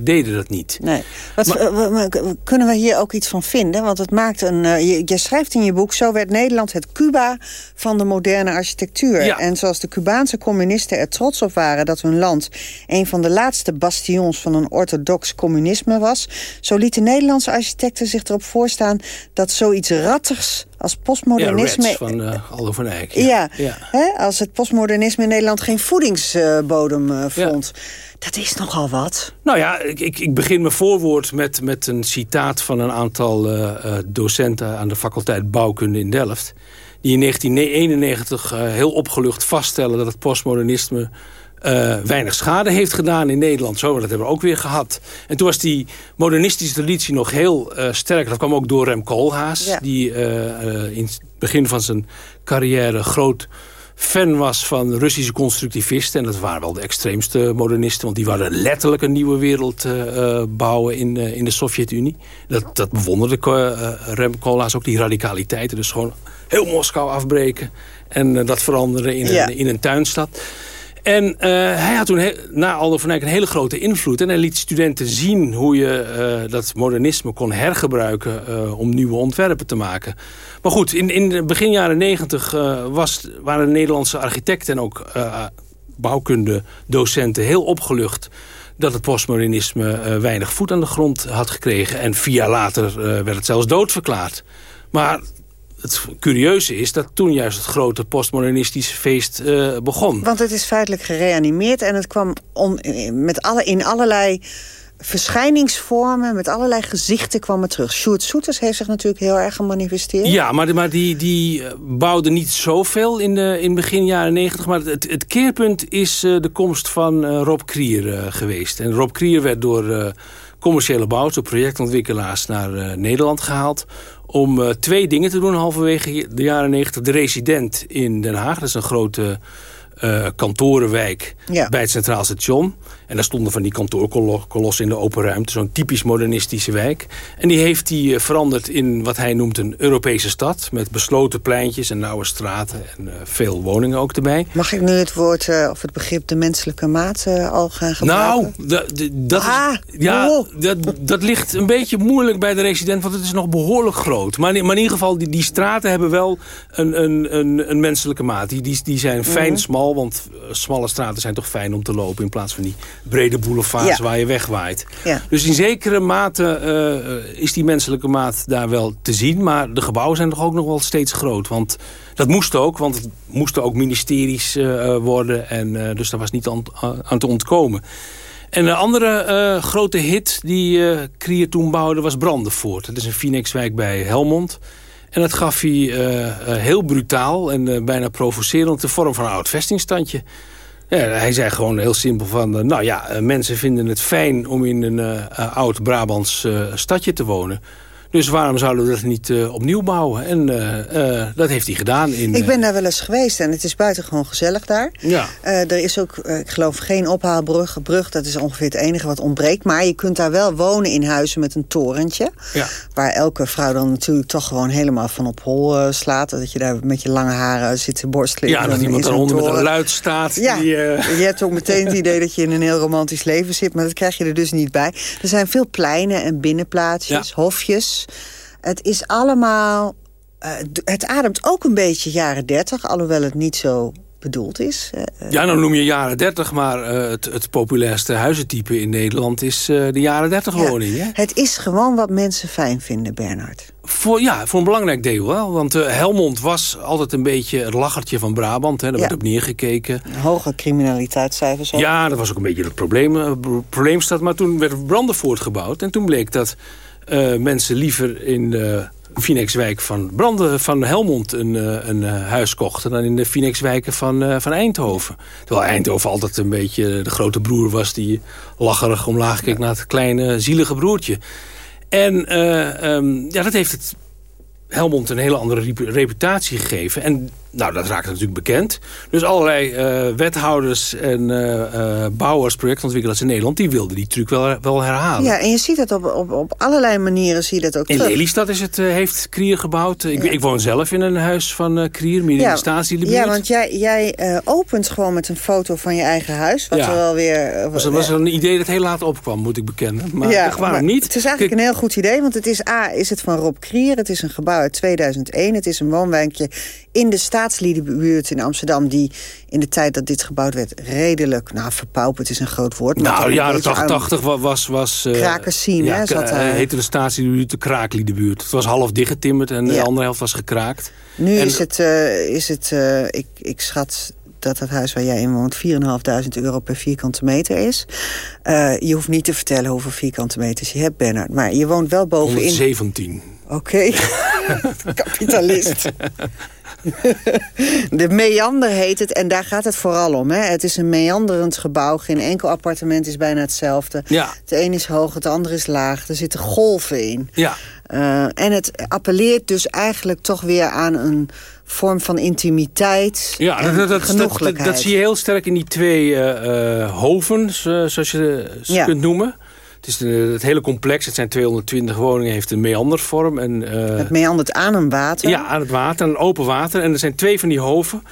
deden dat niet. Nee. Wat, we- kunnen we hier ook iets van vinden? Want het maakt een. je, je schrijft in je boek. Zo werd Nederland het Cuba van de moderne architectuur. Ja. En zoals de Cubaanse communisten er trots op waren dat hun land een van de laatste bastions van een orthodox communisme was. Zo lieten Nederlandse architecten zich erop voorstaan dat zoiets rattigs als Ja, postmodernisme. Reds van eh Aldo van Eyck. Ja, ja. Hè, als het postmodernisme in Nederland geen voedingsbodem eh, vond. Dat is nogal wat. Nou ja, ik, ik, ik begin mijn voorwoord met, met een citaat van een aantal eh, docenten aan de faculteit bouwkunde in Delft. Die in 1991 eh, heel opgelucht vaststellen dat het postmodernisme eh, weinig schade heeft gedaan in Nederland. Zo, dat hebben we ook weer gehad. En toen was die modernistische traditie nog heel eh, sterk. Dat kwam ook door Rem Koolhaas. Ja. Die eh, in het begin van zijn carrière groot fan was van Russische constructivisten. En dat waren wel de extreemste modernisten. Want die waren letterlijk een nieuwe wereld bouwen in, in de Sovjet-Unie. Dat, dat bewonderde uh, Rem Koolhaas ook, die radicaliteiten. Dus gewoon heel Moskou afbreken. En dat veranderen in, Ja. een, in een tuinstad. En uh, hij had toen na Aldo van Eyck een hele grote invloed. En hij liet studenten zien hoe je uh, dat modernisme kon hergebruiken... Uh, om nieuwe ontwerpen te maken. Maar goed, in, in de begin jaren negentig waren Nederlandse architecten... en ook bouwkundedocenten heel opgelucht dat het postmodernisme weinig voet aan de grond had gekregen. En vier jaar later werd het zelfs doodverklaard. Maar het curieuze is dat toen juist het grote postmodernistische feest uh, begon. Want het is feitelijk gereanimeerd en het kwam om, met alle, in allerlei verschijningsvormen, met allerlei gezichten kwam het terug. Sjoerd Soeters heeft zich natuurlijk heel erg gemanifesteerd. Ja, maar, maar die, die bouwde niet zoveel in, de, in begin jaren negentig. Maar het, het keerpunt is uh, de komst van uh, Rob Krier uh, geweest. En Rob Krier werd door commerciële bouwers, door projectontwikkelaars naar Nederland gehaald om uh, twee dingen te doen halverwege de jaren 90. De resident in Den Haag, dat is een grote uh, kantorenwijk ja. bij het Centraal Station. En daar stonden van die kantoorkolossen in de open ruimte. Zo'n typisch modernistische wijk. En die heeft hij uh, veranderd in wat hij noemt een Europese stad. Met besloten pleintjes en nauwe straten. En uh, veel woningen ook erbij. Mag ik nu het woord uh, of het begrip de menselijke maat uh, al gaan gebruiken? Nou, dat, ah, is, ja, oh. dat, dat ligt een beetje moeilijk bij de resident. Want het is nog behoorlijk groot. Maar, maar in ieder geval, die, die straten hebben wel een, een, een, een menselijke maat. Die, die, die zijn fijn, mm -hmm. smal smal. Want smalle straten zijn toch fijn om te lopen... in plaats van die brede boulevards waar je wegwaait. Ja. Dus in zekere mate is die menselijke maat daar wel te zien. Maar de gebouwen zijn toch ook nog wel steeds groot. Want dat moest ook, want het moesten ook ministeries worden. En, dus daar was niet aan, aan te ontkomen. En een andere grote hit die uh, Krier toen bouwde was Brandenvoort. Dat is een Phoenixwijk bij Helmond. En dat gaf hij heel brutaal en bijna provocerend de vorm van een oud vestingstandje. Ja, hij zei gewoon heel simpel van... nou ja, mensen vinden het fijn om in een oud Brabants stadje te wonen. Dus waarom zouden we dat niet uh, opnieuw bouwen? En uh, uh, dat heeft hij gedaan. In, ik ben daar wel eens geweest en het is buitengewoon gezellig daar. Ja. er is ook, ik geloof, geen ophaalbrug. Brug, dat is ongeveer het enige wat ontbreekt. Maar je kunt daar wel wonen in huizen met een torentje. Ja. Waar elke vrouw dan natuurlijk toch gewoon helemaal van op hol slaat. Dat je daar met je lange haren zit te borstelen. Ja, dat iemand daaronder met een luid staat. Ja, die, je hebt ook meteen het idee dat je in een heel romantisch leven zit. Maar dat krijg je er dus niet bij. Er zijn veel pleinen en binnenplaatsjes, Ja. hofjes. Het is allemaal... Uh, het ademt ook een beetje jaren 30, alhoewel het niet zo bedoeld is. Uh, ja, nou noem je jaren 30, maar uh, het, het, populairste huizentype in Nederland is de jaren 30 ja, woning. Hè? Het is gewoon wat mensen fijn vinden, Bernhard. Voor, ja, voor een belangrijk deel wel. Want Helmond was altijd een beetje het lachertje van Brabant. Hè. Daar ja. werd op neergekeken. Hoge criminaliteitscijfers ook. Ja, dat was ook een beetje het probleem, probleemstad. Maar toen werd Brandenvoort gebouwd. En toen bleek dat uh, mensen liever in de Phoenixwijk van, Branden, van Helmond een, een huis kochten... dan in de Phoenixwijken van, van Eindhoven. Terwijl Eindhoven altijd een beetje de grote broer was... die lacherig omlaag keek naar het kleine zielige broertje. En uh, um, ja, dat heeft het Helmond een hele andere reputatie gegeven. En nou, dat raakte natuurlijk bekend. Dus allerlei uh, wethouders en uh, uh, bouwers, projectontwikkelaars in Nederland... die wilden die truc wel, wel herhalen. Ja, en je ziet dat op, op, op allerlei manieren zie je dat ook In terug. Lelystad is het, heeft Krier gebouwd. Ik, ja. ik, woon zelf in een huis van Krier, midden ja, in de statiegebied. Ja, want jij, jij opent gewoon met een foto van je eigen huis. Wat ja. wel weer... Was, was een idee dat heel laat opkwam, moet ik bekennen. Maar ja, waarom niet? Het is eigenlijk een heel goed idee, want het is A, is het van Rob Krier. Het is een gebouw uit 2001. Het is een woonwijkje in de staatsliedenbuurt in Amsterdam... die in de tijd dat dit gebouwd werd redelijk... nou, verpauperd is een groot woord. Nou, de jaren 80 was... was uh, ja, hè? Zat daar. heette de staatsliedenbuurt de Kraakliedenbuurt. Het was half dichtgetimmerd en ja. de andere helft was gekraakt. Nu en, is het... Uh, is het uh, ik, ik schat dat het huis waar jij in woont 4.500 euro per vierkante meter is. Uh, je hoeft niet te vertellen hoeveel vierkante meters je hebt, Bernard. Maar je woont wel bovenin... 117. Oké, okay. kapitalist. De meander heet het en daar gaat het vooral om. Hè? Het is een meanderend gebouw. Geen enkel appartement is bijna hetzelfde. Ja. Het een is hoog, het andere is laag. Er zitten golven in. Ja. Uh, en het appelleert dus eigenlijk toch weer aan een vorm van intimiteit ja, dat, dat. Dat, dat, zie je heel sterk in die twee uh, uh, hovens, zoals je ze ja. kunt noemen. Het is de, het hele complex, het zijn 220 woningen, heeft een meandervorm. En, uh, het meandert aan een water? Ja, aan het water, aan open water. En er zijn twee van die hoven.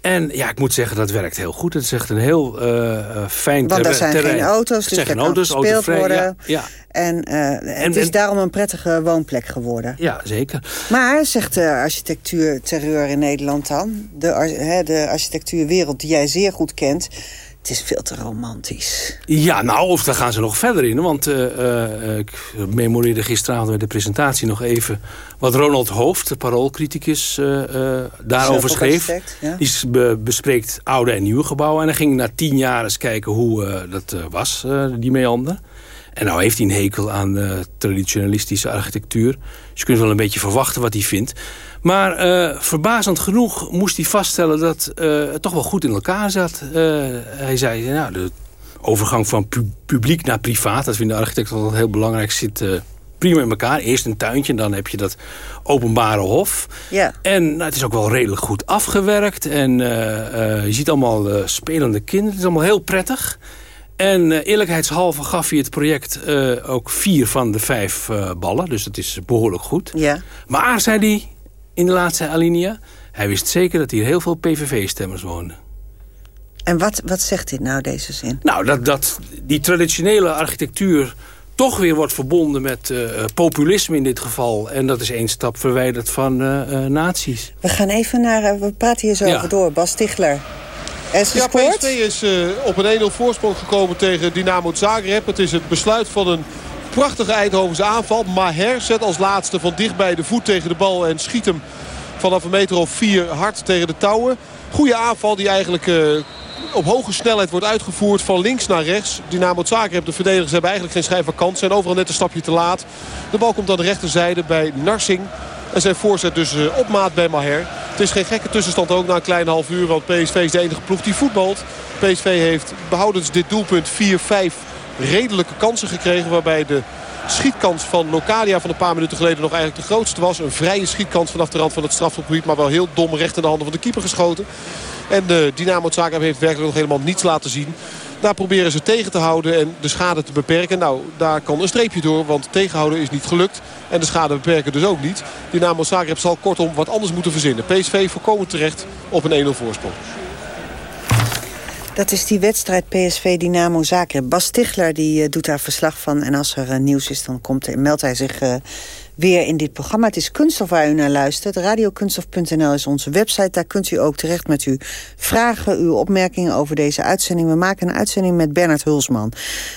En ja, ik moet zeggen, dat werkt heel goed. Het is echt een heel uh, fijn Want er zijn terrein. geen auto's, dus er geen auto's, gespeeld worden. Ja, ja. En, uh, en het is en, daarom een prettige woonplek geworden. Ja, zeker. Maar, zegt de architectuurterreur in Nederland dan... de, de architectuurwereld die jij zeer goed kent... Het is veel te romantisch. Ja, nou, of daar gaan ze nog verder in. Want uh, uh, ik memoreerde gisteravond bij de presentatie nog even... wat Ronald Hoofd, de paroolcriticus, uh, daarover schreef. Ja. Die be bespreekt oude en nieuwe gebouwen. En dan ging na tien jaar eens kijken hoe dat was, die meander. En nou heeft hij een hekel aan traditionalistische architectuur. Dus je kunt wel een beetje verwachten wat hij vindt. Maar uh, verbazend genoeg moest hij vaststellen dat uh, het toch wel goed in elkaar zat. Uh, hij zei, nou, de overgang van pu publiek naar privaat... dat vinden architecten altijd heel belangrijk, zit prima in elkaar. Eerst een tuintje, dan heb je dat openbare hof. Ja. En nou, het is ook wel redelijk goed afgewerkt. En je ziet allemaal spelende kinderen. Het is allemaal heel prettig. En uh, eerlijkheidshalve gaf hij het project uh, ook vier van de vijf uh, ballen. Dus dat is behoorlijk goed. Ja. Maar, zei hij in de laatste alinea... hij wist zeker dat hier heel veel PVV-stemmers woonden. En wat, wat zegt dit nou, deze zin? Nou, dat, dat die traditionele architectuur toch weer wordt verbonden met populisme in dit geval. En dat is één stap verwijderd van nazi's. We gaan even naar... we praten hier zo Ja. over door. Bas Tichler. Is ja, PSV is uh, op een 1-0 voorsprong gekomen tegen Dynamo Zagreb. Het is het besluit van een prachtige Eindhovense aanval. Maher zet als laatste van dichtbij de voet tegen de bal en schiet hem vanaf een meter of vier hard tegen de touwen. Goede aanval die eigenlijk uh, op hoge snelheid wordt uitgevoerd van links naar rechts. Dynamo Zagreb, de verdedigers hebben eigenlijk geen schijn van kans. Zijn overal net een stapje te laat. De bal komt aan de rechterzijde bij Narsing. En zijn voorzet dus uh, op maat bij Maher. Het is geen gekke tussenstand ook na een klein half uur. Want PSV is de enige ploeg die voetbalt. PSV heeft behoudens dit doelpunt 4-5 redelijke kansen gekregen. Waarbij de schietkans van Localia van een paar minuten geleden nog eigenlijk de grootste was. Een vrije schietkans vanaf de rand van het strafgebied. Maar wel heel dom recht in de handen van de keeper geschoten. En de Dynamo Zagreb heeft werkelijk nog helemaal niets laten zien. Daar proberen ze tegen te houden en de schade te beperken. Nou, daar kan een streepje door, want tegenhouden is niet gelukt. En de schade beperken dus ook niet. Dynamo Zagreb zal kortom wat anders moeten verzinnen. PSV voorkomen terecht op een 1-0 voorsprong. Dat is die wedstrijd PSV Dynamo Zagreb. Bas Stichler die, uh, doet daar verslag van. En als er uh, nieuws is, dan komt, meldt hij zich uh, weer in dit programma. Het is Kunststof waar u naar luistert. Radiokunststof.nl is onze website. Daar kunt u ook terecht met uw vragen, uw opmerkingen over deze uitzending. We maken een uitzending met Bernard Hulsman.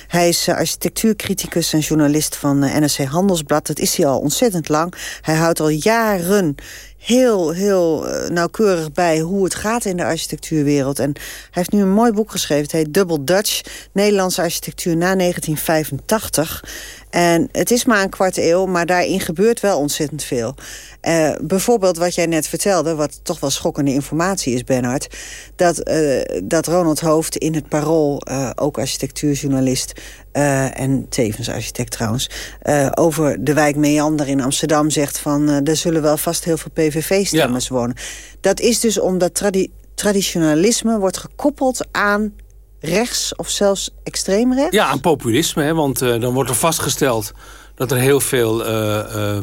Hij is architectuurcriticus en journalist van NRC Handelsblad. Dat is hij al ontzettend lang. Hij houdt al jaren heel, heel uh, nauwkeurig bij hoe het gaat in de architectuurwereld. En hij heeft nu een mooi boek geschreven. Het heet Double Dutch, Nederlandse architectuur na 1985. En het is maar een kwart eeuw, maar daarin gebeurt wel ontzettend veel. Uh, bijvoorbeeld wat jij net vertelde, wat toch wel schokkende informatie is, Bernhard... dat, uh, dat Ronald Hoofd in het Parool, uh, ook architectuurjournalist... en tevens architect trouwens... over de wijk Meander in Amsterdam zegt van... er zullen wel vast heel veel PVV-stemmers ja. wonen. Dat is dus omdat tradi traditionalisme wordt gekoppeld aan rechts of zelfs extreem rechts? Ja, aan populisme, hè, want uh, dan wordt er vastgesteld dat er heel veel uh, uh,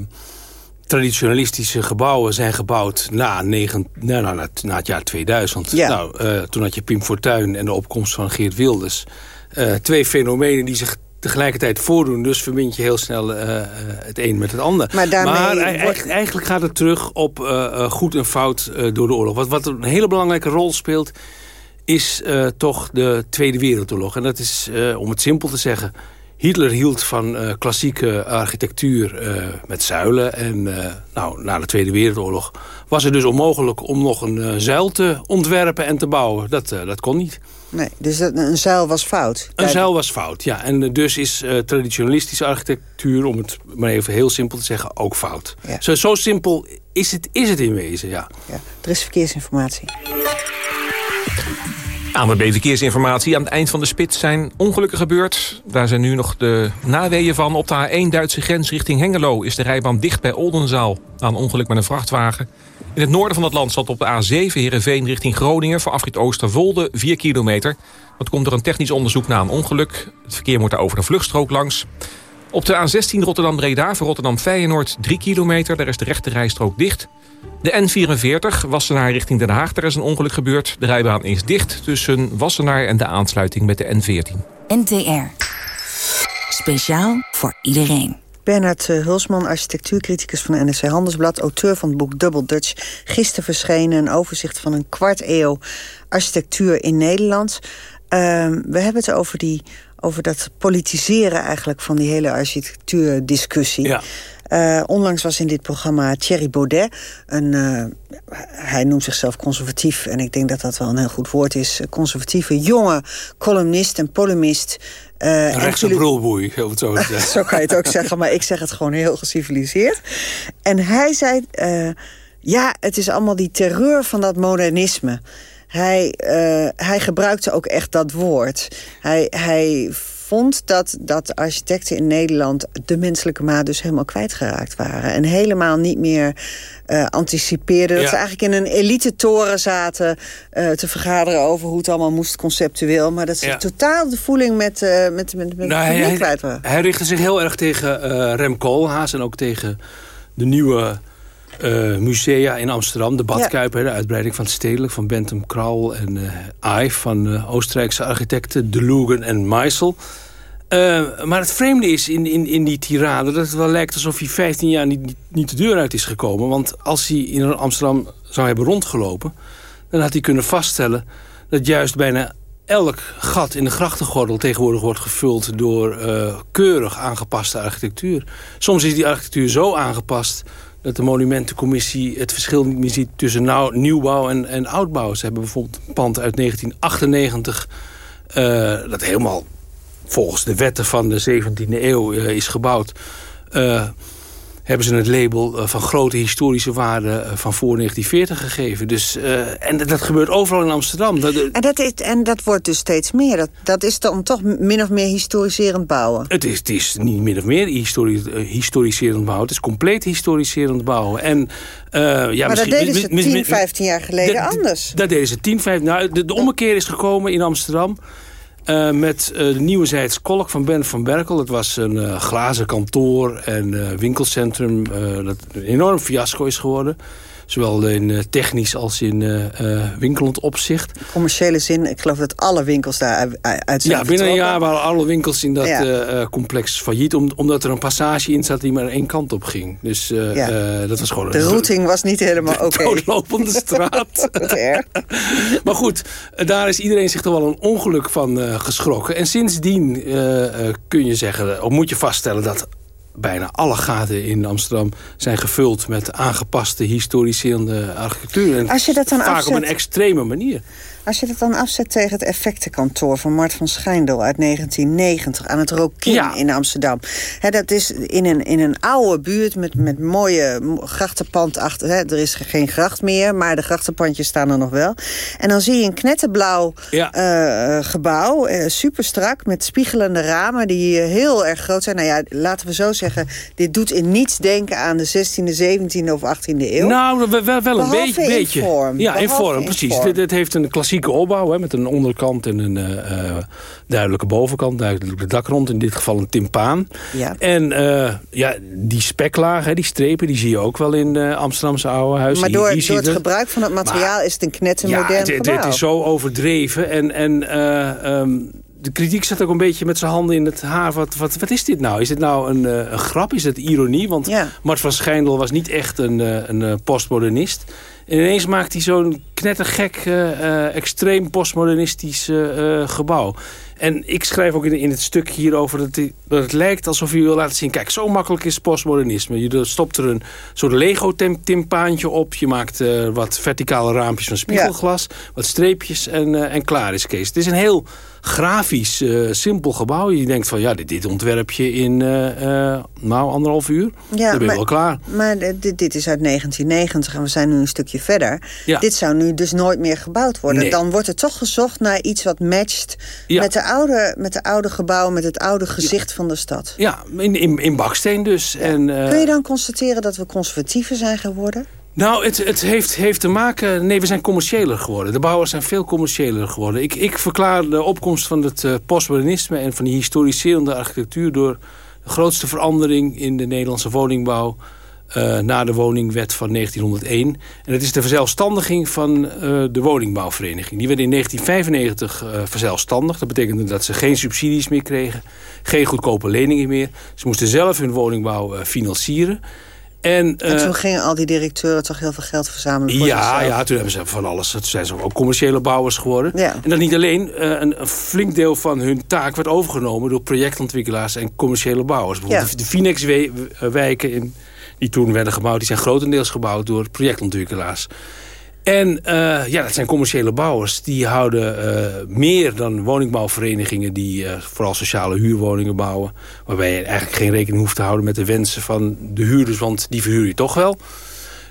traditionalistische gebouwen zijn gebouwd na, negen, nou, na, na het jaar 2000. Ja. Nou, toen had je Pim Fortuyn en de opkomst van Geert Wilders. twee fenomenen die zich tegelijkertijd voordoen. Dus verbind je heel snel uh, het een met het ander. Maar, daarmee maar wordt... eigenlijk gaat het terug op uh, goed en fout door de oorlog. Wat, wat een hele belangrijke rol speelt is uh, toch de Tweede Wereldoorlog. En dat is, uh, om het simpel te zeggen... Hitler hield van uh, klassieke architectuur met zuilen. En nou, na de Tweede Wereldoorlog was het dus onmogelijk... om nog een zuil te ontwerpen en te bouwen. Dat, dat kon niet. Nee, dus een zuil was fout? Een zuil was fout, ja. En dus is traditionalistische architectuur... om het maar even heel simpel te zeggen, ook fout. Ja. Zo, zo simpel is het, is het in wezen, ja. ja. Er is verkeersinformatie. ANWB Verkeersinformatie. Aan het eind van de spits zijn ongelukken gebeurd. Daar zijn nu nog de naweeën van. Op de A1 Duitse grens richting Hengelo is de rijbaan dicht bij Oldenzaal. Een ongeluk met een vrachtwagen. In het noorden van het land zat op de A7 Heerenveen richting Groningen... voor afrit Oosterwolde 4 kilometer. Dat komt door een technisch onderzoek na een ongeluk. Het verkeer moet daar over de vluchtstrook langs. Op de A16 Rotterdam-Breda voor Rotterdam-Feyenoord 3 kilometer. Daar is de rechte rijstrook dicht. De N44, Wassenaar richting Den Haag, daar is een ongeluk gebeurd. De rijbaan is dicht tussen Wassenaar en de aansluiting met de N14. NTR. Speciaal voor iedereen. Bernard Hulsman, architectuurcriticus van NSC Handelsblad... auteur van het boek Double Dutch. Gisteren verschenen een overzicht van een kwart eeuw architectuur in Nederland. Uh, we hebben het over, die, over dat politiseren eigenlijk van die hele architectuurdiscussie. Ja. Uh, onlangs was in dit programma Thierry Baudet. Een, uh, hij noemt zichzelf conservatief. En ik denk dat dat wel een heel goed woord is. Conservatieve jonge columnist en polemist. Uh, een rechtse brulboei, het zo zeggen. zo kan je het ook zeggen, maar ik zeg het gewoon heel geciviliseerd. En hij zei... ja, het is allemaal die terreur van dat modernisme. Hij, hij gebruikte ook echt dat woord. Hij... hij vond dat, dat architecten in Nederland de menselijke maat dus helemaal kwijtgeraakt waren. En helemaal niet meer uh, anticipeerden. Dat ze eigenlijk in een elite toren zaten uh, te vergaderen over hoe het allemaal moest conceptueel. Maar dat ze Ja. totaal de voeling met, uh, met, met, met Nou, hij, kwijt waren. hij richtte zich heel erg tegen eh, Rem Koolhaas en ook tegen de nieuwe eh, musea in Amsterdam. De Badkuip, de uitbreiding van het stedelijk van Bentham Krauwel en eh Ive van eh, Oostenrijkse architecten De Lugen en Meisel. Maar het vreemde is in, in, in die tirade dat het wel lijkt alsof hij 15 jaar niet, niet, niet de deur uit is gekomen. Want als hij in Amsterdam zou hebben rondgelopen, dan had hij kunnen vaststellen dat juist bijna elk gat in de grachtengordel tegenwoordig wordt gevuld door keurig aangepaste architectuur. Soms is die architectuur zo aangepast dat de monumentencommissie het verschil niet meer ziet tussen nou, nieuwbouw en, en oudbouw. Ze hebben bijvoorbeeld een pand uit 1998 dat helemaal volgens de wetten van de 17e eeuw is gebouwd hebben ze het label eh, van grote historische waarde eh, van voor 1940 gegeven. Dus, uh, en dat gebeurt overal in Amsterdam. Dat, en, dat is, en dat wordt dus steeds meer. Dat, dat is dan toch min of meer historiserend bouwen? Het is, het is niet min of meer histori historiserend bouwen. Het is compleet historiserend bouwen. En, uh, ja, maar dat deden ze 10, 15 jaar geleden anders. Dat deden ze 10, 15 Nou, de, de ommekeer is gekomen in Amsterdam... Uh, met uh, de Nieuwezijds Kolk van Ben van Berkel. Dat was een uh, glazen kantoor en winkelcentrum dat een enorm fiasco is geworden. Zowel in eh, technisch als in uh, winkelend opzicht. In commerciële zin, ik geloof dat alle winkels daar uit zijn Ja, binnen een jaar waren alle winkels in dat complex failliet. omdat er een passage in zat die maar één kant op ging. Dus ja. dat was gewoon... De routing was niet helemaal oké. Okay. Doodlopende straat. maar goed, daar is iedereen zich toch wel een ongeluk van geschrokken. En sindsdien kun je zeggen, of moet je vaststellen dat bijna alle gaten in Amsterdam zijn gevuld met aangepaste historiserende architectuur. En Als je dat dan vaak afzet... op een extreme manier. Als je dat dan afzet tegen het effectenkantoor van Mart van Schijndel uit 1990 aan het Rokin in Amsterdam. dat is in een, in een oude buurt met, met mooie grachtenpand achter. er is geen gracht meer, maar de grachtenpandjes staan er nog wel. En dan zie je een knetterblauw eh, gebouw, uh, super strak, met spiegelende ramen die heel erg groot zijn. Nou ja, laten we zo zeggen, dit doet in niets denken aan de 16e, 17e of 18e eeuw. Nou, wel, wel een beetje. in vorm. Ja, in vorm, precies. Dit, dit heeft een klassieke opbouw. Hè, met een onderkant en een uh, duidelijke bovenkant. Duidelijke dakrond. In dit geval een timpaan. Ja. En uh, ja, die speklagen, die strepen, die zie je ook wel in uh, Amsterdamse oude huizen. Maar door, door het gebruik van het materiaal is het een knettermodern ja, het, het, is zo overdreven. En, en um, de kritiek zat ook een beetje met zijn handen in het haar. Wat, wat, wat is dit nou? Is dit nou een, een grap? Is het ironie? Want ja. Mart van Schijndel was niet echt een, een postmodernist. En ineens maakt hij zo'n knettergek, uh, extreem postmodernistisch uh, gebouw. En ik schrijf ook in, in het stuk hierover dat, die, dat het lijkt alsof je wil laten zien... kijk, zo makkelijk is postmodernisme. Je stopt er een soort Lego-timpaantje op. Je maakt wat verticale raampjes van spiegelglas. Wat streepjes en, en klaar is Kees. Het is een heel grafisch, uh, simpel gebouw. Je denkt van, ja, dit, dit ontwerp je in uh, uh, nou, anderhalf uur. Ja, dan ben je wel klaar. Maar dit, dit is uit 1990 en we zijn nu een stukje verder. Ja. Dit zou nu dus nooit meer gebouwd worden. Nee. Dan wordt er toch gezocht naar iets wat matcht ja. met, de oude, met de oude gebouwen... met het oude gezicht van de stad. Ja, in, in, in baksteen dus. En, Kun je dan constateren dat we conservatiever zijn geworden? Nou, het, het heeft, heeft te maken... Nee, we zijn commerciëler geworden. De bouwers zijn veel commerciëler geworden. Ik, ik verklaar de opkomst van het uh, postmodernisme... en van die historiserende architectuur... door de grootste verandering in de Nederlandse woningbouw... Uh, na de woningwet van 1901. En dat is de verzelfstandiging van uh, de woningbouwvereniging. Die werd in 1995 uh, verzelfstandigd. Dat betekende dat ze geen subsidies meer kregen. Geen goedkope leningen meer. Ze moesten zelf hun woningbouw financieren. En, en toen gingen al die directeuren toch heel veel geld verzamelen voor ja, zichzelf. Ja, toen hebben ze van alles. Toen zijn ze ook commerciële bouwers geworden. Ja. En dat niet alleen. Uh, een, een, flink deel van hun taak werd overgenomen door projectontwikkelaars en commerciële bouwers. Bijvoorbeeld ja. de Phoenix-wijken in die toen werden gebouwd... die zijn grotendeels gebouwd door projectontwikkelaars. En uh, ja, dat zijn commerciële bouwers. Die houden uh, meer dan woningbouwverenigingen... die uh, vooral sociale huurwoningen bouwen. Waarbij je eigenlijk geen rekening hoeft te houden met de wensen van de huurders. Want die verhuur je toch wel.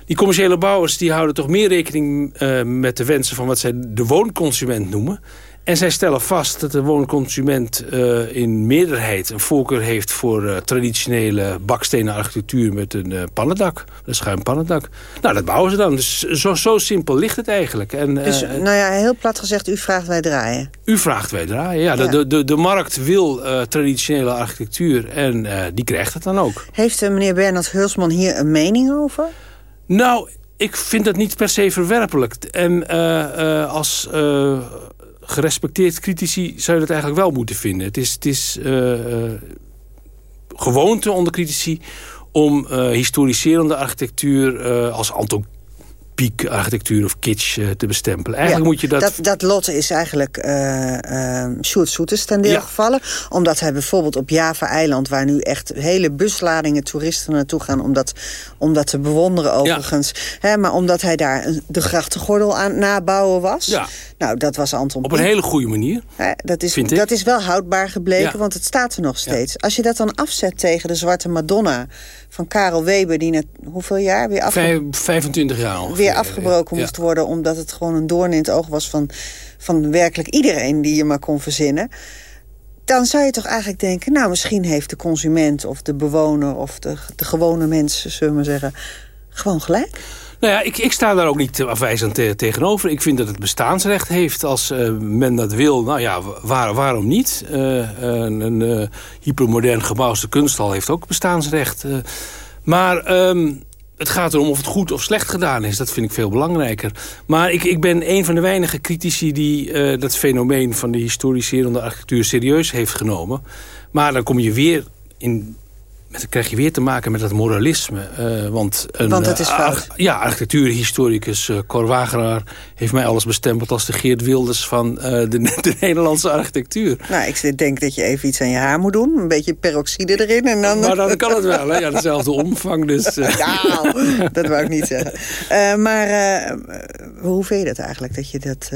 Die commerciële bouwers die houden toch meer rekening met de wensen... van wat zij de woonconsument noemen. En zij stellen vast dat de woonconsument uh, in meerderheid een voorkeur heeft voor uh, traditionele bakstenen architectuur met een uh, pannendak. Een schuin pannendak. Nou, dat bouwen ze dan. Dus zo, zo simpel ligt het eigenlijk. En, dus, nou ja, heel plat gezegd, u vraagt wij draaien. U vraagt wij draaien, ja. ja. De, de, de markt wil traditionele architectuur en die krijgt het dan ook. Heeft meneer Bernard Hulsman hier een mening over? Nou, ik vind dat niet per se verwerpelijk. En als gerespecteerd critici zou je dat eigenlijk wel moeten vinden. Het is, het is uh, gewoonte onder critici om uh, historiserende architectuur als Anton architectuur of kitsch te bestempelen. Eigenlijk moet je dat... dat... Dat Lotte is eigenlijk uh, Sjoerd Soeters ten deel gevallen. Omdat hij bijvoorbeeld op Java-eiland... waar nu echt hele busladingen toeristen naartoe gaan... om dat, om dat te bewonderen overigens. Hè, maar omdat hij daar de grachtengordel aan nabouwen was. Ja. Nou, dat was Anton Op een hele goede manier, Hè, dat, is, dat is wel houdbaar gebleken, want het staat er nog steeds. Als je dat dan afzet tegen de Zwarte Madonna van Karel Weber... die net hoeveel jaar weer, afge 25 jaar weer afgebroken moest worden... omdat het gewoon een doorn in het oog was van, van werkelijk iedereen die je maar kon verzinnen. Dan zou je toch eigenlijk denken... nou, misschien heeft de consument of de bewoner... of de, de gewone mensen, zullen we maar zeggen, gewoon gelijk. Nou ja, ik, ik sta daar ook niet afwijzend tegenover. Ik vind dat het bestaansrecht heeft als uh, men dat wil. Nou ja, waar, waarom niet? Uh, een een hypermodern gebouw kunsthal heeft ook bestaansrecht. maar um, het gaat erom of het goed of slecht gedaan is. Dat vind ik veel belangrijker. Maar ik, ik ben een van de weinige critici die dat fenomeen van de historiserende architectuur serieus heeft genomen. Maar dan kom je weer in dan krijg je weer te maken met dat moralisme. Uh, want, een, want het is uh, fout. ja, architectuurhistoricus uh, Cor Wageraar heeft mij alles bestempeld als de Geert Wilders van de, de, Nederlandse architectuur. Nou, ik denk dat je even iets aan je haar moet doen. Een beetje peroxide erin. En dan... Maar dan kan het wel, hè? Ja, dezelfde omvang. Dus, ja, dat wou ik niet zeggen. maar hoe vind je dat eigenlijk? Dat je dat...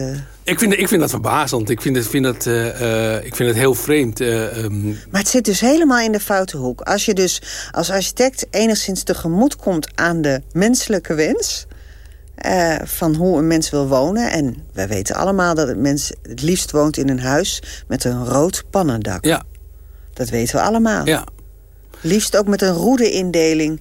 Ik vind, ik vind dat verbazend. Ik vind het, vind het, ik vind het heel vreemd. Um... Maar het zit dus helemaal in de foute hoek. Als je dus als architect enigszins tegemoet komt aan de menselijke wens... Uh, van hoe een mens wil wonen. En wij weten allemaal dat het mens het liefst woont in een huis... met een rood pannendak. Ja. Dat weten we allemaal. Ja. Liefst ook met een roede-indeling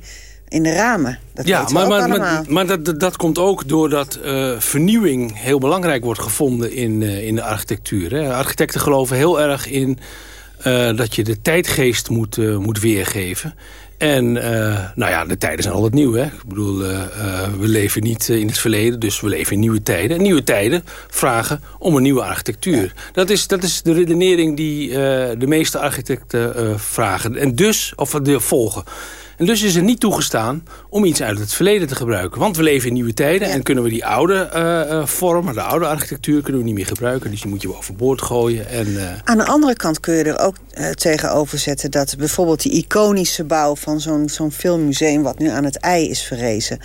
in de ramen. Dat ja, maar, maar, maar, maar, dat, dat komt ook doordat uh, vernieuwing heel belangrijk wordt gevonden in, uh, in de architectuur. Hè. Architecten geloven heel erg in uh, dat je de tijdgeest moet, moet weergeven. En nou ja, de tijden zijn altijd nieuw. Hè? Ik bedoel, we leven niet in het verleden, dus we leven in nieuwe tijden. En nieuwe tijden vragen om een nieuwe architectuur. Dat, is, dat is de redenering die de meeste architecten vragen. En dus, of de volgen. En dus is het niet toegestaan om iets uit het verleden te gebruiken. Want we leven in nieuwe tijden en kunnen we die oude uh, vormen, de oude architectuur, kunnen we niet meer gebruiken. Dus die moet je overboord gooien. En, uh... Aan de andere kant kun je er ook tegenover zetten dat bijvoorbeeld die iconische bouw van zo'n zo'n filmmuseum wat nu aan het ei is verrezen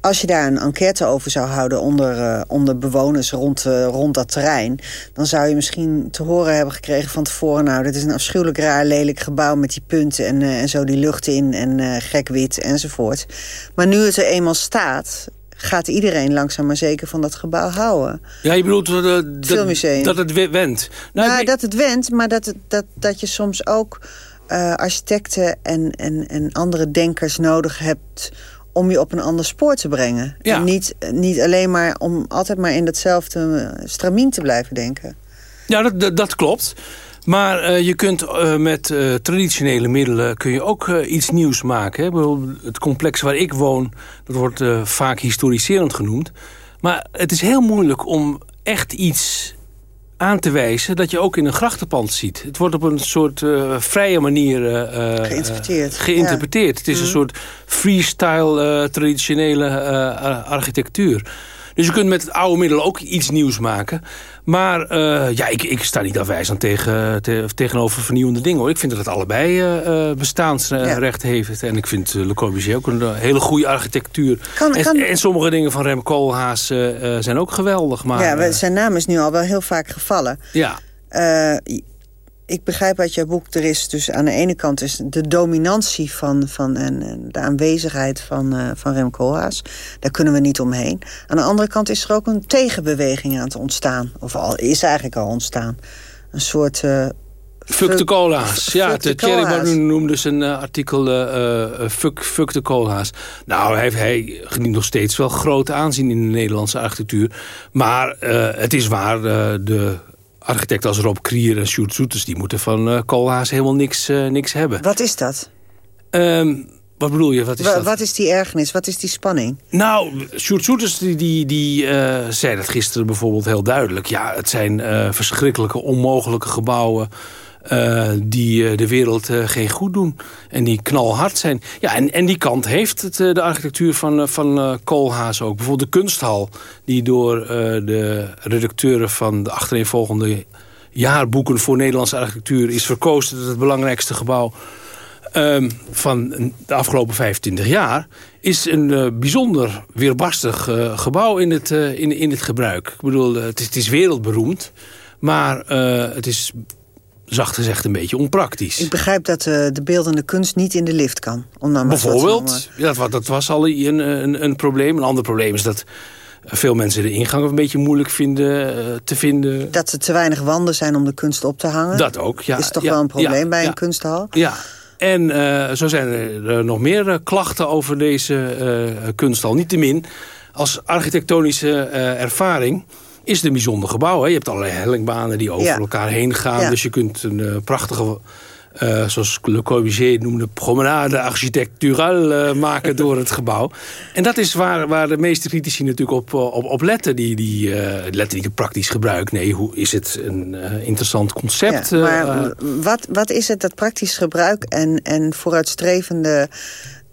als je daar een enquête over zou houden onder, uh, onder bewoners rond, uh, rond dat terrein... dan zou je misschien te horen hebben gekregen van tevoren... nou, dit is een afschuwelijk raar, lelijk gebouw met die punten en, uh, en zo die lucht in... en gek wit enzovoort. Maar nu het er eenmaal staat, gaat iedereen langzaam maar zeker van dat gebouw houden. Ja, je bedoelt dat, dat, dat het wendt. Nou, nou dat het wendt, maar dat, het, dat, dat je soms ook... architecten en, en, en andere denkers nodig hebt om je op een ander spoor te brengen. Ja. En niet, niet alleen maar om altijd maar in datzelfde eh, stramien te blijven denken. Ja, dat, dat, klopt. Maar uh, je kunt uh, met uh, traditionele middelen kun je ook iets nieuws maken. Hè? Het complex waar ik woon, dat wordt vaak historiserend genoemd. Maar het is heel moeilijk om echt iets aan te wijzen dat je ook in een grachtenpand ziet. Het wordt op een soort uh, vrije manier uh, geïnterpreteerd. geïnterpreteerd. Het is een mhm. soort freestyle traditionele architectuur. Dus je kunt met het oude middel ook iets nieuws maken. Maar uh, ja, ik, ik sta niet afwijzend tegen, te, tegenover vernieuwende dingen. Hoor. Ik vind dat het allebei uh, bestaansrecht ja. heeft. En ik vind Le Corbusier ook een hele goede architectuur. Kan, en, kan... en, sommige dingen van Rem Koolhaas zijn ook geweldig. Maar, ja, zijn naam is nu al wel heel vaak gevallen. Ja ik begrijp uit jouw boek, er is dus aan de ene kant is de dominantie van, van en, de aanwezigheid van, uh, van Rem Koolhaas. Daar kunnen we niet omheen. Aan de andere kant is er ook een tegenbeweging aan het ontstaan. Of al is eigenlijk al ontstaan. Een soort... Uh, Fuck de koolhaas. Ja, de Thierry noemde zijn uh, artikel uh, fuck, fuck de koolhaas. Nou, hij, hij geniet nog steeds wel grote aanzien in de Nederlandse architectuur. Maar het is waar, de architecten als Rob Krier en Sjoerd Soeters... die moeten van uh, Koolhaas helemaal niks, uh, niks hebben. Wat is dat? Um, wat bedoel je? Wat is, dat? wat is die ergernis? Wat is die spanning? Nou, Sjoerd Soeters die, die, die uh, zei dat gisteren bijvoorbeeld heel duidelijk. Ja, het zijn verschrikkelijke, onmogelijke gebouwen... die de wereld geen goed doen. En die knalhard zijn. Ja, en, en die kant heeft het, de architectuur van, van Koolhaas ook. Bijvoorbeeld de kunsthal, die door de redacteuren van de achtereenvolgende jaarboeken voor Nederlandse architectuur is verkozen tot het belangrijkste gebouw um, van de afgelopen 25 jaar... is een bijzonder weerbarstig gebouw in het, in, in het gebruik. Ik bedoel, het is, het is wereldberoemd, maar het is zacht gezegd een beetje onpraktisch. Ik begrijp dat uh, de beeldende kunst niet in de lift kan. Bijvoorbeeld, ja, dat, dat, was al een, een, een, probleem. Een ander probleem is dat veel mensen de ingang een beetje moeilijk vinden uh, te vinden. Dat er te weinig wanden zijn om de kunst op te hangen. Dat ook, ja. is toch ja, wel een probleem ja, bij ja. een kunsthal? Ja, en uh, zo zijn er nog meer klachten over deze kunsthal. Niettemin, als architectonische ervaring is het een bijzonder gebouw. Hè? Je hebt allerlei hellingbanen die over ja. elkaar heen gaan. Ja. Dus je kunt een prachtige... Uh, zoals Le Corbusier noemde, promenade architecturale uh, maken door het gebouw. En dat is waar, waar de meeste critici natuurlijk op, op, op letten. Die, die letten niet op praktisch gebruik. Nee, hoe is het een interessant concept? Ja, maar wat, wat is het dat praktisch gebruik en, en vooruitstrevende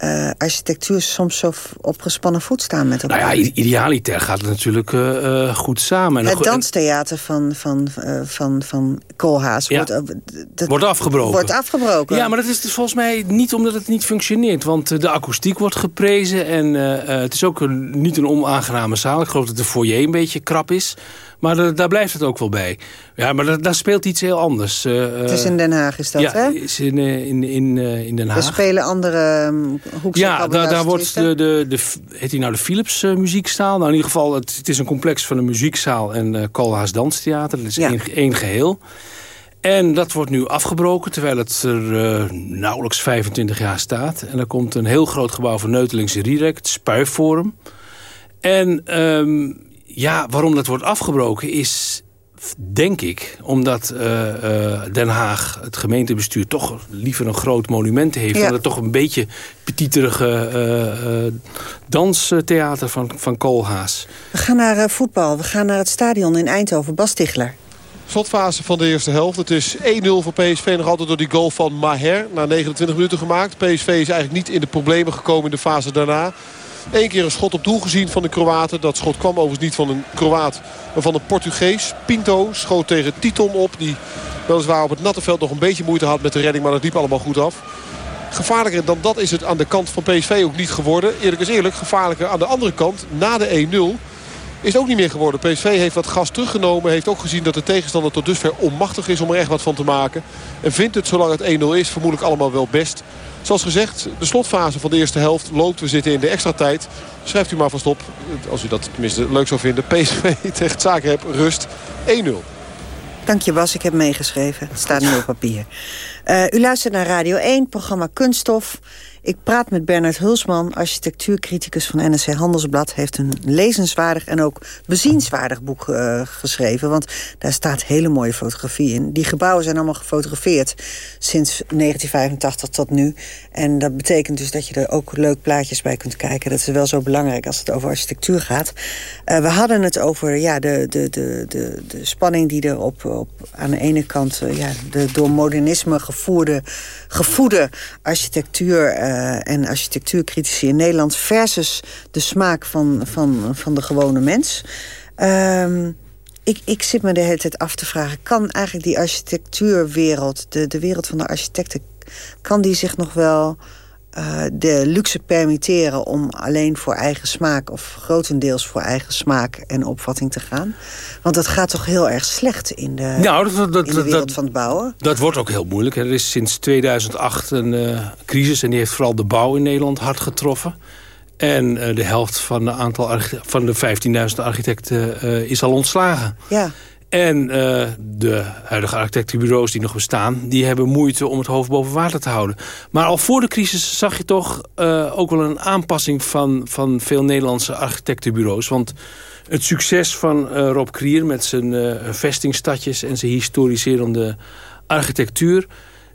uh, architectuur soms zo op gespannen voet staan met elkaar. Nou ja, idealiter gaat het natuurlijk uh, uh, goed samen. Het danstheater van, van, van, van Koolhaas ja, wordt, dat, wordt afgebroken. Wordt afgebroken. Ja, maar dat is dus volgens mij niet omdat het niet functioneert. Want de akoestiek wordt geprezen en het is ook een, niet een onaangename zaal. Ik geloof dat de foyer een beetje krap is. Maar de, daar blijft het ook wel bij. Ja, maar daar, daar speelt iets heel anders. Uh, het is in Den Haag, is dat, ja, hè? is in, in, in, in Den Haag. Er spelen andere um, hoekse Ja, daar, daar wordt de, de, de, heet die nou de Philips uh, muziekzaal? Nou, in ieder geval, het, het is een complex van een muziekzaal en uh, Koolhaas Danstheater. Dat is ja. één, één geheel. En dat wordt nu afgebroken, terwijl het er uh, nauwelijks 25 jaar staat. En er komt een heel groot gebouw van Neutelingse Rirek, het Spuifforum. En um, ja, waarom dat wordt afgebroken is, denk ik... omdat uh, uh, Den Haag, het gemeentebestuur... toch liever een groot monument heeft... Ja. dan het toch een beetje petiterige uh, danstheater van, van Koolhaas. We gaan naar voetbal. We gaan naar het stadion in Eindhoven. Bas Tichler. Slotfase van de eerste helft. Het is 1-0 voor PSV. Nog altijd door die goal van Maher. Na 29 minuten gemaakt. PSV is eigenlijk niet in de problemen gekomen in de fase daarna. Eén keer een schot op doel gezien van de Kroaten. Dat schot kwam overigens niet van een Kroaat, maar van een Portugees. Pinto schoot tegen Titon op. Die weliswaar op het natte veld nog een beetje moeite had met de redding. Maar dat liep allemaal goed af. Gevaarlijker dan dat is het aan de kant van PSV ook niet geworden. Eerlijk is eerlijk, gevaarlijker aan de andere kant. Na de 1-0 is ook niet meer geworden. PSV heeft wat gas teruggenomen. Heeft ook gezien dat de tegenstander tot dusver onmachtig is om er echt wat van te maken. En vindt het, zolang het 1-0 is, vermoedelijk allemaal wel best. Zoals gezegd, de slotfase van de eerste helft loopt. We zitten in de extra tijd. Schrijft u maar vast op, als u dat tenminste leuk zou vinden. PSV tegen Zagreb, rust 1-0. Dank je Bas, ik heb meegeschreven. Het staat nu op papier. Uh, u luistert naar Radio 1, programma Kunststof. Ik praat met Bernard Hulsman, architectuurcriticus van NRC Handelsblad. heeft een lezenswaardig en ook bezienswaardig boek uh, geschreven. Want daar staat hele mooie fotografie in. Die gebouwen zijn allemaal gefotografeerd sinds 1985 tot nu. En dat betekent dus dat je er ook leuk plaatjes bij kunt kijken. Dat is wel zo belangrijk als het over architectuur gaat. Uh, we hadden het over ja, de, de, de, de, de spanning die er op, op aan de ene kant... Ja, de door modernisme gevoerde, gevoede architectuur... Uh, en architectuurcritici in Nederland... versus de smaak van, van, van de gewone mens. Um, ik, ik zit me de hele tijd af te vragen... kan eigenlijk die architectuurwereld, de, de wereld van de architecten... kan die zich nog wel uh, de luxe permitteren om alleen voor eigen smaak... of grotendeels voor eigen smaak en opvatting te gaan? Want dat gaat toch heel erg slecht in de, nou, dat, dat, in de wereld dat, van het bouwen? Dat wordt ook heel moeilijk. Er is sinds 2008 een uh, crisis en die heeft vooral de bouw in Nederland hard getroffen. En uh, de helft van de, aantal van de 15.000 architecten is al ontslagen. Ja. En uh, de huidige architectenbureaus die nog bestaan... die hebben moeite om het hoofd boven water te houden. Maar al voor de crisis zag je toch uh, ook wel een aanpassing... van, van veel Nederlandse architectenbureaus. Want het succes van uh, Rob Krier met zijn vestingstadjes... en zijn historiserende architectuur...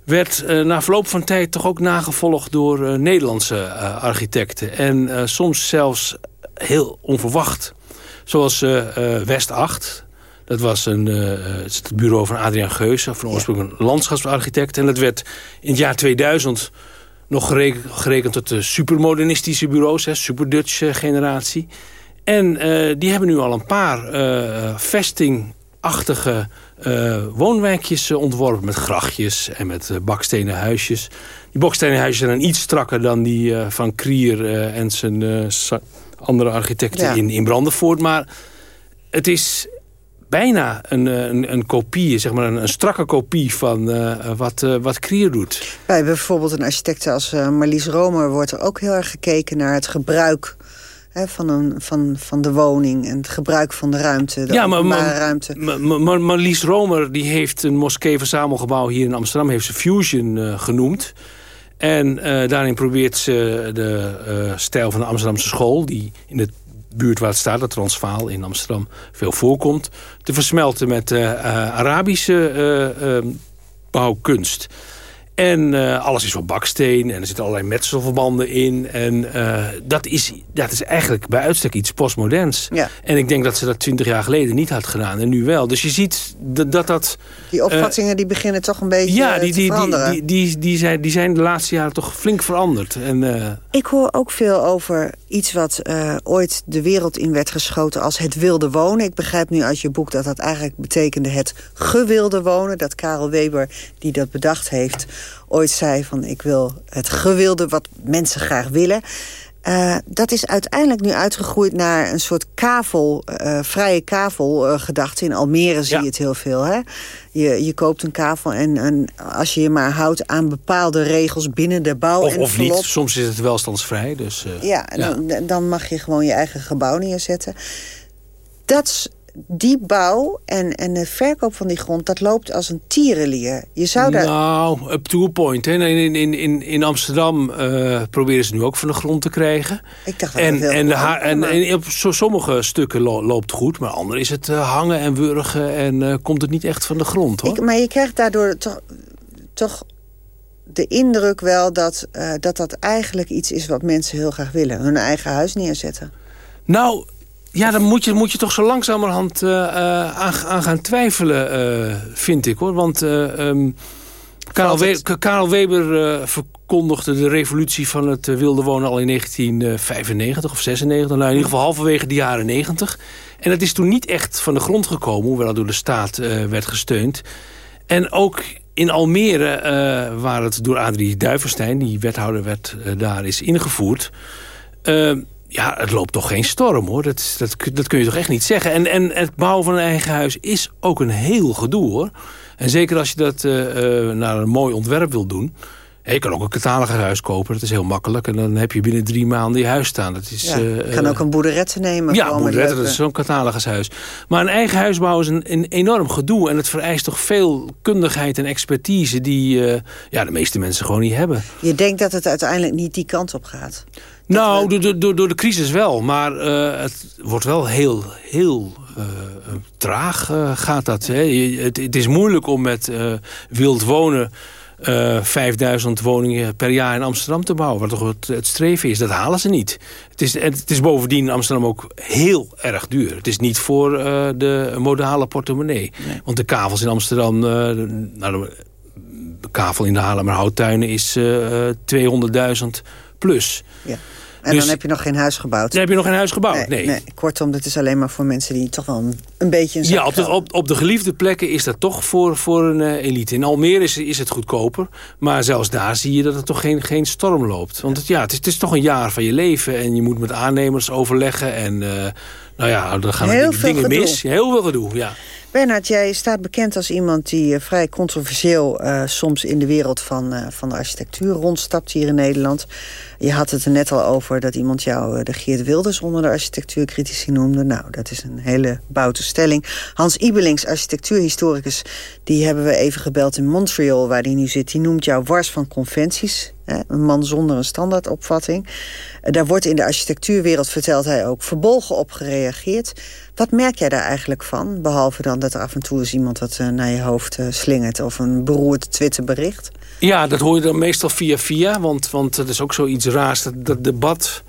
werd na verloop van tijd toch ook nagevolgd door Nederlandse architecten. En soms zelfs heel onverwacht. Zoals West 8 Dat was een, het bureau van Adriaan Geuze, van oorsprong een landschapsarchitect. En dat werd in het jaar 2000 nog gerekend, tot de supermodernistische bureaus, hè, super Dutch generatie. En die hebben nu al een paar vestingachtige uh, woonwijkjes ontworpen met grachtjes en met bakstenen huisjes. Die bakstenen huisjes zijn dan iets strakker dan die van Krier en zijn andere architecten in, in Brandenvoort. Maar het is bijna een, een, een kopie, zeg maar een, een strakke kopie van uh, wat, uh, wat Krier doet. Bij bijvoorbeeld een architect als uh, Marlies Romer wordt er ook heel erg gekeken naar het gebruik hè, van, een, van, van de woning en het gebruik van de ruimte, de ja, maar, maar, ruimte. Maar, Marlies Romer die heeft een moskee-verzamelgebouw hier in Amsterdam, heeft ze Fusion genoemd. En daarin probeert ze de stijl van de Amsterdamse school... die in het buurt waar het staat, de Transvaal in Amsterdam, veel voorkomt... te versmelten met uh, Arabische uh, bouwkunst. En uh, alles is van baksteen en er zitten allerlei metselverbanden in. En uh, dat, is, dat is eigenlijk bij uitstek iets postmoderns. Ja. En ik denk dat ze dat twintig jaar geleden niet had gedaan en nu wel. Dus je ziet dat dat... dat die opvattingen uh, die beginnen toch een beetje ja, die, te veranderen. Die, die, die, die, zijn, die zijn de laatste jaren toch flink veranderd. En, ik hoor ook veel over iets wat ooit de wereld in werd geschoten als het wilde wonen. Ik begrijp nu uit je boek dat dat eigenlijk betekende het gewilde wonen. Dat Karel Weber, die dat bedacht heeft ooit zei van ik wil het gewilde wat mensen graag willen. Uh, dat is uiteindelijk nu uitgegroeid naar een soort kavel, uh, vrije kavelgedachte. Uh, in Almere zie ja. je het heel veel. Hè? Je, je koopt een kavel en, en als je je maar houdt aan bepaalde regels binnen de bouw. Of, en of niet, soms is het welstandsvrij. Dus, ja, ja. Dan, dan mag je gewoon je eigen gebouw neerzetten. Dat die bouw en, en de verkoop van die grond, dat loopt als een tierenlier. Je zou daar... Nou, up to a point. Hè. In, in, in, in Amsterdam uh, proberen ze nu ook van de grond te krijgen. Ik dacht dat en, en, de en, en, op sommige stukken lo, loopt goed, maar andere is het uh, hangen en wurgen en uh, komt het niet echt van de grond. hoor. Ik, maar je krijgt daardoor toch, toch de indruk wel dat, dat dat eigenlijk iets is wat mensen heel graag willen. Hun eigen huis neerzetten. Nou, ja, dan moet je, moet je toch zo langzamerhand uh, aan, aan, gaan twijfelen, uh, vind ik. hoor. Want um, Karel, We Karel, Weber verkondigde de revolutie van het wilde wonen al in 1995 of 96. Nou, in ieder geval halverwege de jaren 90. En dat is toen niet echt van de grond gekomen, hoewel dat door de staat werd gesteund. En ook in Almere, waar het door Adrie Duiverstein, die wethouder werd, daar is ingevoerd... Ja, het loopt toch geen storm, hoor. Dat, dat, dat kun je toch echt niet zeggen. En, en het bouwen van een eigen huis is ook een heel gedoe, hoor. En zeker als je dat uh, uh, naar een mooi ontwerp wil doen... Je kan ook een catalogus kopen, dat is heel makkelijk. En dan heb je binnen drie maanden je huis staan. Dat is, ja, je uh, kan ook een boerderette nemen. Ja, een boerderette, dat is zo'n catalogushuis. Maar een eigen huis bouwen is een, een, enorm gedoe. En het vereist toch veel kundigheid en expertise... die uh, ja, de meeste mensen gewoon niet hebben. Je denkt dat het uiteindelijk niet die kant op gaat? Nou, we... door, door, door de crisis wel. Maar uh, het wordt wel heel, heel uh, traag gaat dat. Hè. Het, het, is moeilijk om met wild wonen... Uh, 5000 woningen per jaar in Amsterdam te bouwen. Wat toch het, het, streven is. Dat halen ze niet. Het is, het is bovendien in Amsterdam ook heel erg duur. Het is niet voor uh, de modale portemonnee. Nee. Want de kavels in Amsterdam... Uh, nou, de kavel in de Haarlemmerhouttuinen is 200.000 plus. Ja. En dus, dan heb je nog geen huis gebouwd. Dan heb je nog geen huis gebouwd, nee. nee. nee. Kortom, dat is alleen maar voor mensen die toch wel een, een beetje... Een ja, op de, op, op de geliefde plekken is dat toch voor, voor een uh, elite. In Almere is, is het goedkoper. Maar zelfs daar zie je dat het toch geen, geen storm loopt. Want het, ja, het, is, het is toch een jaar van je leven. En je moet met aannemers overleggen. En uh, nou ja, dan gaan Heel er dingen gedoe. mis. Heel veel gedoe, ja. Bernard, jij staat bekend als iemand die uh, vrij controversieel uh, soms in de wereld van, uh, van de architectuur rondstapt hier in Nederland. Je had het er net al over dat iemand jou de Geert Wilders onder de architectuurcritici noemde. Nou, dat is een hele boute stelling. Hans Ibelings, architectuurhistoricus, die hebben we even gebeld in Montreal, waar die nu zit. Die noemt jou wars van conventies. Een man zonder een standaardopvatting. Daar wordt in de architectuurwereld, vertelt hij ook, verbolgen op gereageerd. Wat merk jij daar eigenlijk van? Behalve dan dat er af en toe eens iemand wat uh, naar je hoofd uh, slingert... of een beroerd Twitterbericht. Ja, dat hoor je dan meestal via via. Want, want het is ook zoiets raars. Dat, dat debat,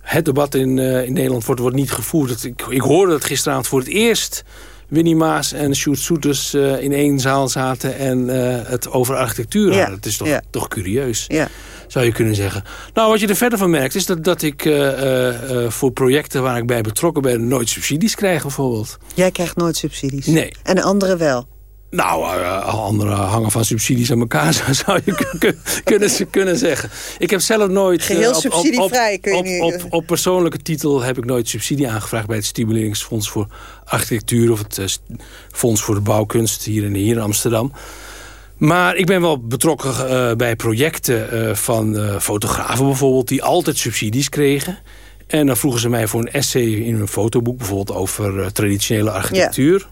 het debat in, uh, in Nederland wordt, wordt niet gevoerd. Dat, ik, ik hoorde dat gisteravond voor het eerst Winnie Maas en Sjoerd Soeters in één zaal zaten... en het over architectuur hadden. Het is toch, toch curieus. Ja zou je kunnen zeggen. Nou, wat je er verder van merkt, is dat, dat ik voor projecten waar ik bij betrokken ben... nooit subsidies krijg, bijvoorbeeld. Jij krijgt nooit subsidies? Nee. En anderen wel? Nou, uh, anderen hangen van subsidies aan elkaar, zou je kunnen, kunnen zeggen. Ik heb zelf nooit... Geheel subsidievrij kun je op, op, op, persoonlijke titel heb ik nooit subsidie aangevraagd... bij het Stimuleringsfonds voor Architectuur... of het Fonds voor de Bouwkunst hier in, hier in Amsterdam. Maar ik ben wel betrokken uh, bij projecten uh, van fotografen bijvoorbeeld... die altijd subsidies kregen. En dan vroegen ze mij voor een essay in een fotoboek... bijvoorbeeld over traditionele architectuur...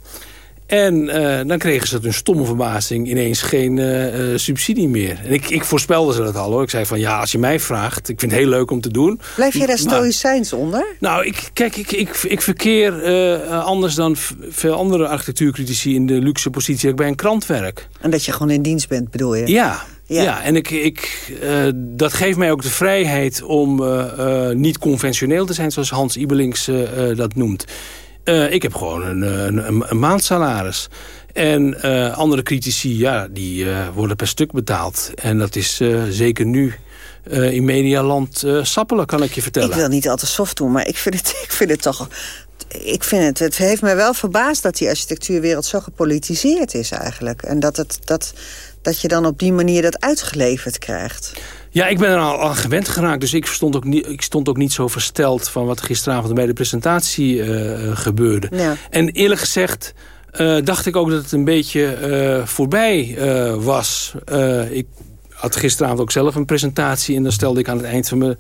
En uh, dan kregen ze het een stomme verbazing ineens geen uh, subsidie meer. En ik, ik voorspelde ze dat al hoor. Ik zei van ja, als je mij vraagt, ik vind het heel leuk om te doen. Blijf je daar stoïcijns onder? Nou, ik, kijk, ik, ik, ik verkeer uh, anders dan veel andere architectuurcritici in de luxe positie dat ik bij een krant werk. En dat je gewoon in dienst bent, bedoel je? Ja, ja. ja, en ik, ik, uh, dat geeft mij ook de vrijheid om uh, uh, niet conventioneel te zijn... zoals Hans Ibelings dat noemt. Uh, ik heb gewoon een, een, een maandsalaris. En uh, andere critici, ja, die worden per stuk betaald. En dat is zeker nu in medialand sappelen, kan ik je vertellen. Ik wil niet altijd soft doen, maar ik vind het, ik vind het toch... Ik vind het, het heeft mij wel verbaasd dat die architectuurwereld zo gepolitiseerd is eigenlijk. En dat, het, dat, dat je dan op die manier dat uitgeleverd krijgt. Ja, ik ben er al aan gewend geraakt. Dus ik stond ook niet, ik stond ook niet zo versteld van wat gisteravond bij de presentatie uh, gebeurde. Ja. En eerlijk gezegd uh, dacht ik ook dat het een beetje uh, voorbij was. ik had gisteravond ook zelf een presentatie. En dan stelde ik aan het eind van mijn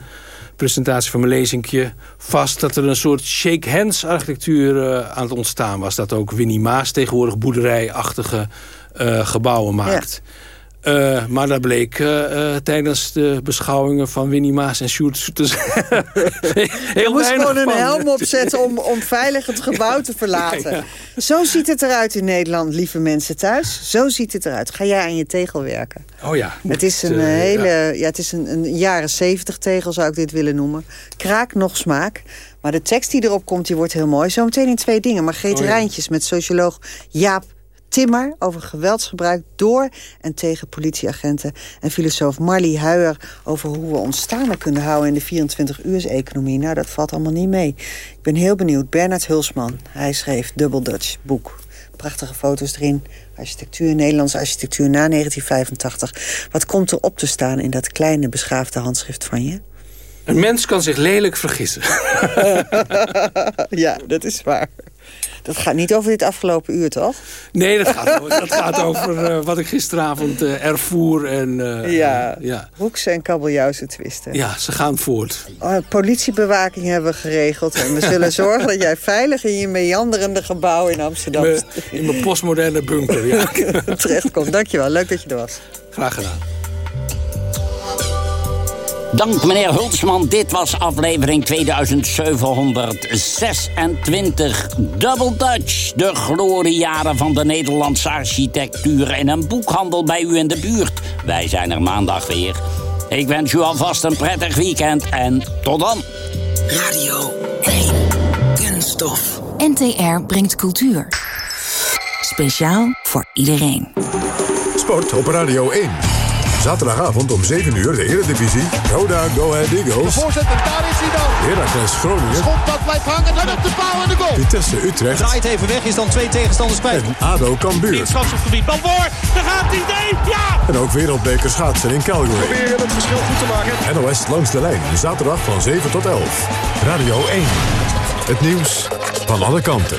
presentatie van mijn lezingje vast... dat er een soort shake hands architectuur aan het ontstaan was. Dat ook Winnie Maas tegenwoordig boerderijachtige gebouwen maakt. Ja. Uh, maar dat bleek uh, uh, tijdens de beschouwingen van Winnie Maas en Sjoerd Soeters Je moest gewoon een helm opzetten om, om veilig het gebouw te verlaten. Ja, ja. Zo ziet het eruit in Nederland, lieve mensen thuis. Zo ziet het eruit. Ga jij aan je tegel werken. Oh ja. Het is een hele, ja. ja. het is een, een jaren zeventig tegel, zou ik dit willen noemen. Kraak nog smaak. Maar de tekst die erop komt, die wordt heel mooi. Zometeen in twee dingen. Margreet oh, Rijntjes met socioloog Jaap Timmer over geweldsgebruik door en tegen politieagenten. En filosoof Marley Huijer over hoe we ons staande kunnen houden... in de 24-uurs-economie. Nou, dat valt allemaal niet mee. Ik ben heel benieuwd. Bernard Hulsman, hij schreef Double Dutch, boek. Prachtige foto's erin. Architectuur, Nederlandse architectuur na 1985. Wat komt er op te staan in dat kleine beschaafde handschrift van je? Een mens kan zich lelijk vergissen. ja, dat is waar. Dat gaat niet over dit afgelopen uur, toch? Nee, dat gaat, over, dat gaat over uh, wat ik gisteravond uh, ervoer. En, uh, ja, ja, en kabeljauwse twisten. Ja, ze gaan voort. Oh, politiebewaking hebben we geregeld. En we zullen zorgen dat jij veilig in je meanderende gebouw in Amsterdam... Me, in mijn postmoderne bunker, ja. terechtkomt. Dankjewel, leuk dat je er was. Graag gedaan. Dank meneer Hulsman. Dit was aflevering 2726. Double Dutch, de gloriejaren van de Nederlandse architectuur... in een boekhandel bij u in de buurt. Wij zijn er maandag weer. Ik wens u alvast een prettig weekend en tot dan. Radio 1. Kunststof. NTR brengt cultuur. Speciaal voor iedereen. Sport op Radio 1. Zaterdagavond om 7 uur de Eredivisie. Roda Go Ahead Eagles. De voorzet en daar is hij dan. Heracles Groningen. Schot dat blijft hangen en op de paal en de goal. Vitesse Utrecht. Draait even weg, is dan twee tegenstanders kwijt. En ADO Cambuur. Dienstschapsgebied, bal voor. Daar gaat hij, nee, ja! En ook wereldbeker schaatsen in Calgary. Proberen het verschil goed te maken. NOS langs de lijn, zaterdag van 7 tot 11. Radio 1. Het nieuws van alle kanten.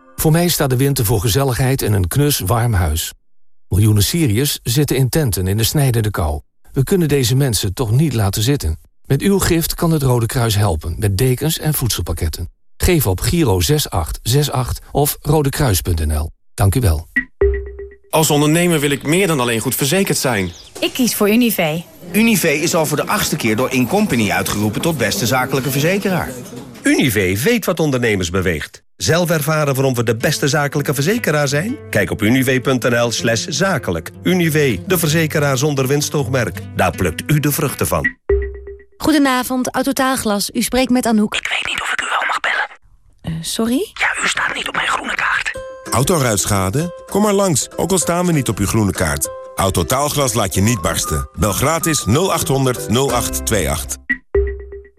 Voor mij staat de winter voor gezelligheid en een knus warm huis. Miljoenen Syriërs zitten in tenten in de snijdende kou. We kunnen deze mensen toch niet laten zitten. Met uw gift kan het Rode Kruis helpen met dekens en voedselpakketten. Geef op Giro 6868 of rodekruis.nl. Dank u wel. Als ondernemer wil ik meer dan alleen goed verzekerd zijn. Ik kies voor Univé. Univé is al voor de achtste keer door Incompany uitgeroepen tot beste zakelijke verzekeraar. Univé weet wat ondernemers beweegt. Zelf ervaren waarom we de beste zakelijke verzekeraar zijn? Kijk op univé.nl slash zakelijk. Univé, de verzekeraar zonder winstoogmerk. Daar plukt u de vruchten van. Goedenavond, Autotaalglas. U spreekt met Anouk. Ik weet niet of ik u wel mag bellen. Uh, sorry? Ja, u staat niet op mijn groene kaart. Autoruitschade? Kom maar langs, ook al staan we niet op uw groene kaart. Autotaalglas laat je niet barsten. Bel gratis 0800 0828.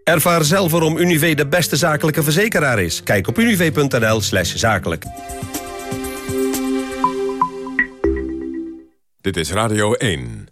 Ervaar zelf waarom Univé de beste zakelijke verzekeraar is. Kijk op univé.nl slash zakelijk. Dit is Radio 1.